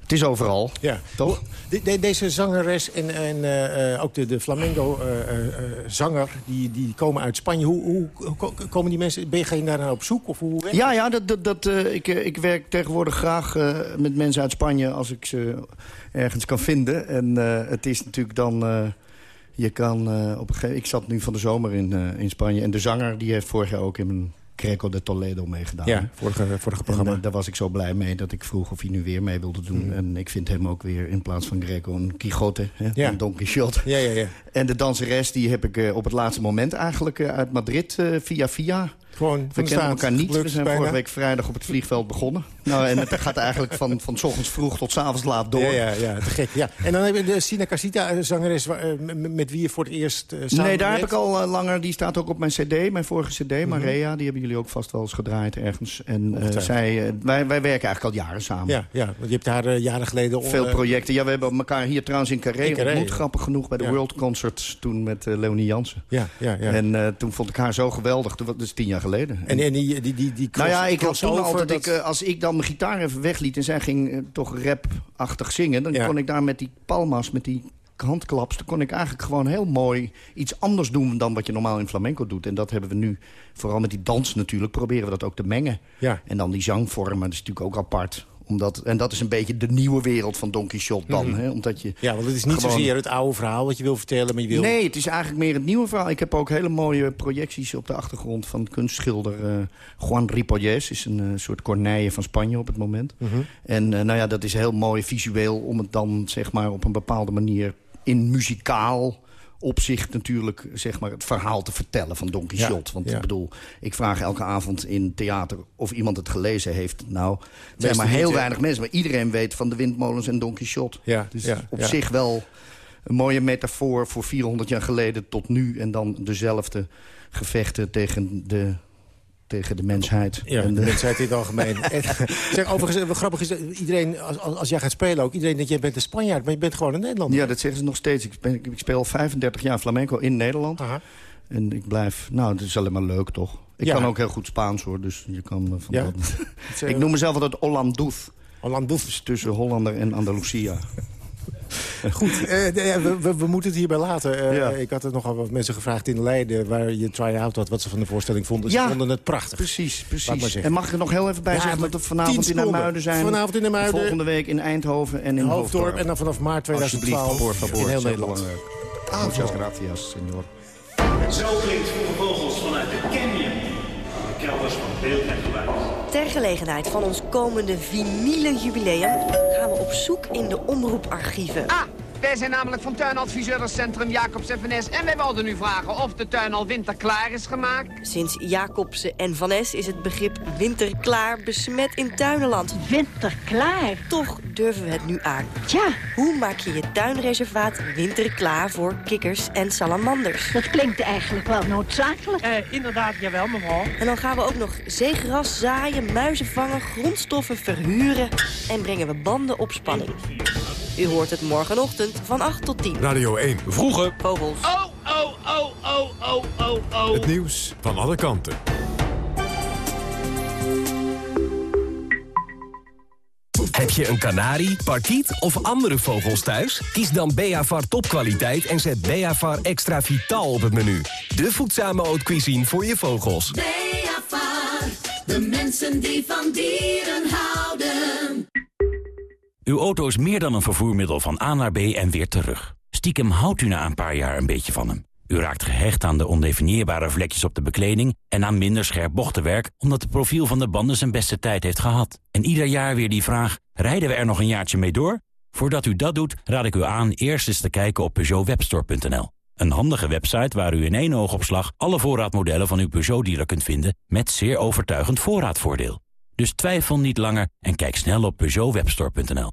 Het is overal, ja. toch? De, de, deze zangeres en, en uh, ook de, de flamenco-zanger, uh, die, die komen uit Spanje. Hoe, hoe, hoe, komen die mensen, ben je, daar nou op zoek? Of hoe ja, ja dat, dat, dat, ik, ik werk tegenwoordig graag met mensen uit Spanje als ik ze ergens kan vinden. En het is natuurlijk dan... je kan op een gegeven Ik zat nu van de zomer in, in Spanje. En de zanger die heeft vorig jaar ook in mijn Greco de Toledo meegedaan. Ja, vorige, vorige programma. En, uh, daar was ik zo blij mee dat ik vroeg of hij nu weer mee wilde doen. Mm. En ik vind hem ook weer in plaats van Greco een Quixote, hè, ja. een Don Quixote. Ja, ja, ja. En de danseres die heb ik op het laatste moment eigenlijk uit Madrid via via gewoon we kennen elkaar niet. We zijn bijna. vorige week vrijdag op het vliegveld begonnen. Nou, en het gaat eigenlijk van, van s ochtends vroeg tot s avonds laat door. Ja, ja, ja, te gek. Ja. En dan heb je de Sina Casita, zangeres, uh, met wie je voor het eerst uh, samen Nee, daar heb ik al uh, langer. Die staat ook op mijn cd, mijn vorige cd, mm -hmm. Maria. Die hebben jullie ook vast wel eens gedraaid ergens. En zij, wij, wij werken eigenlijk al jaren samen. Ja, ja want je hebt haar jaren geleden... Veel projecten. Ja, we hebben elkaar hier trouwens in Carré, in Carré ontmoet. Ja. Grappig genoeg bij de World Concerts toen met Leonie Jansen. Ja, ja, ja. En toen vond ik haar zo geweldig. Dat is tien jaar geleden. En, en die, die, die, die nou ja, ik had toen altijd, dat... ik, als ik dan mijn gitaar even wegliet... en zij ging uh, toch rap-achtig zingen... dan ja. kon ik daar met die palmas, met die handklaps... dan kon ik eigenlijk gewoon heel mooi iets anders doen... dan wat je normaal in flamenco doet. En dat hebben we nu, vooral met die dans natuurlijk... proberen we dat ook te mengen. Ja. En dan die zangvormen, dat is natuurlijk ook apart omdat, en dat is een beetje de nieuwe wereld van Don Quixote dan. Mhm. Hè? Omdat je ja, want het is niet gewoon... zozeer het oude verhaal wat je wil vertellen. Maar je wil... Nee, het is eigenlijk meer het nieuwe verhaal. Ik heb ook hele mooie projecties op de achtergrond van kunstschilder uh, Juan Ripolles. is een uh, soort corneille van Spanje op het moment. Mhm. En uh, nou ja, dat is heel mooi visueel om het dan zeg maar op een bepaalde manier in muzikaal opzicht natuurlijk zeg maar, het verhaal te vertellen van Don Quixote. Ja, Want ja. ik bedoel, ik vraag elke avond in theater of iemand het gelezen heeft. Nou, er zijn maar heel niet, weinig mensen. Maar iedereen weet van de windmolens en Don Quixote. Ja, dus op zich wel een mooie metafoor voor 400 jaar geleden tot nu. En dan dezelfde gevechten tegen de, tegen de mensheid. Ja, en de mensheid in het algemeen. En, zeg, overigens, wat grappig is, dat iedereen, als, als jij gaat spelen ook... iedereen denkt, jij bent een Spanjaard, maar je bent gewoon een Nederlander. Ja, dat zeggen ze nog steeds. Ik, ben, ik speel 35 jaar flamenco in Nederland. Aha. En ik blijf... Nou, het is alleen maar leuk, toch? Ik Ja. kan ook heel goed Spaans, hoor. Dus je kan... me van Ja? dat- is, eh, ik noem mezelf altijd Hollandoof. Hollandoof. Dus tussen Hollander en Andalusia. Goed, eh, de- we, we, we moeten het hierbij laten. Eh, Ja. Ik had er nogal wat mensen gevraagd in Leiden... waar je try-out had, wat ze van de voorstelling vonden. Ze Ja. vonden het prachtig. Precies, precies. En mag ik er nog heel even bij Ja, zeggen dat we vanavond in seconden. Muiden zijn? Vanavond in Muiden. Volgende week in Eindhoven en in Hoofddorp. Hoofddorp. En dan vanaf maart 2012 Alsjeblieft, por favor. in heel Nederland. Ah, Muchas voor. gracias, senor. Zo klinkt Vroege Vogels vanuit de canyon. De kelders van beeld en geluid. Ter gelegenheid van ons komende vinyle jubileum gaan we op zoek in de omroeparchieven. Ah, wij zijn namelijk van tuinadviseurscentrum Jacobs FNS en wij wilden nu vragen of de tuin al winterklaar is gemaakt. Sinds Jacobsen en Van Es is het begrip winterklaar besmet in tuinenland. Winterklaar? Toch durven we het nu aan. Tja. Hoe maak je je tuinreservaat winterklaar voor kikkers en salamanders? Dat klinkt eigenlijk wel noodzakelijk. inderdaad, jawel mevrouw. En dan gaan we ook nog zeegras zaaien, muizen vangen, grondstoffen verhuren... en brengen we banden op spanning. U hoort het morgenochtend van 8 tot 10. Radio 1. Vroege Vogels. Oh, oh, oh, oh, oh, oh, oh. Het nieuws van alle kanten. Heb je een kanarie, parkiet of andere vogels thuis? Kies dan Beavar topkwaliteit en zet Beavar extra vitaal op het menu. De voedzame haute cuisine voor je vogels. Beavar, de mensen die van dieren houden. Uw auto is meer dan een vervoermiddel van A naar B en weer terug. Stiekem houdt u na een paar jaar een beetje van hem. U raakt gehecht aan de ondefinieerbare vlekjes op de bekleding... en aan minder scherp bochtenwerk... omdat het profiel van de banden zijn beste tijd heeft gehad. En ieder jaar weer die vraag, rijden we er nog een jaartje mee door? Voordat u dat doet, raad ik u aan eerst eens te kijken op PeugeotWebstore.nl. Een handige website waar u in één oogopslag... alle voorraadmodellen van uw Peugeot-dealer kunt vinden... met zeer overtuigend voorraadvoordeel. Dus twijfel niet langer en kijk snel op PeugeotWebstore.nl.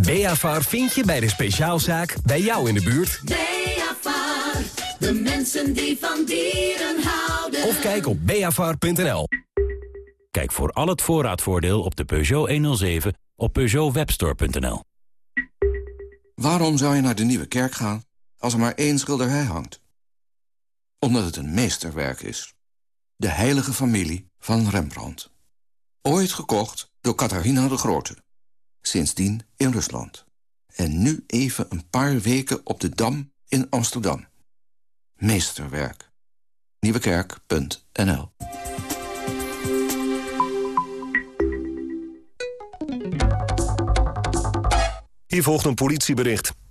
Beavar vind je bij de speciaalzaak bij jou in de buurt. Beavar, de mensen die van dieren houden. Of kijk op beavar.nl. Kijk voor al het voorraadvoordeel op de Peugeot 107 op PeugeotWebstore.nl. Waarom zou je naar de Nieuwe Kerk gaan als er maar één schilderij hangt? Omdat het een meesterwerk is. De heilige familie van Rembrandt. Ooit gekocht door Catharina de Grote. Sindsdien in Rusland. En nu even een paar weken op de Dam in Amsterdam. Meesterwerk. Nieuwekerk.nl Hier volgt een politiebericht.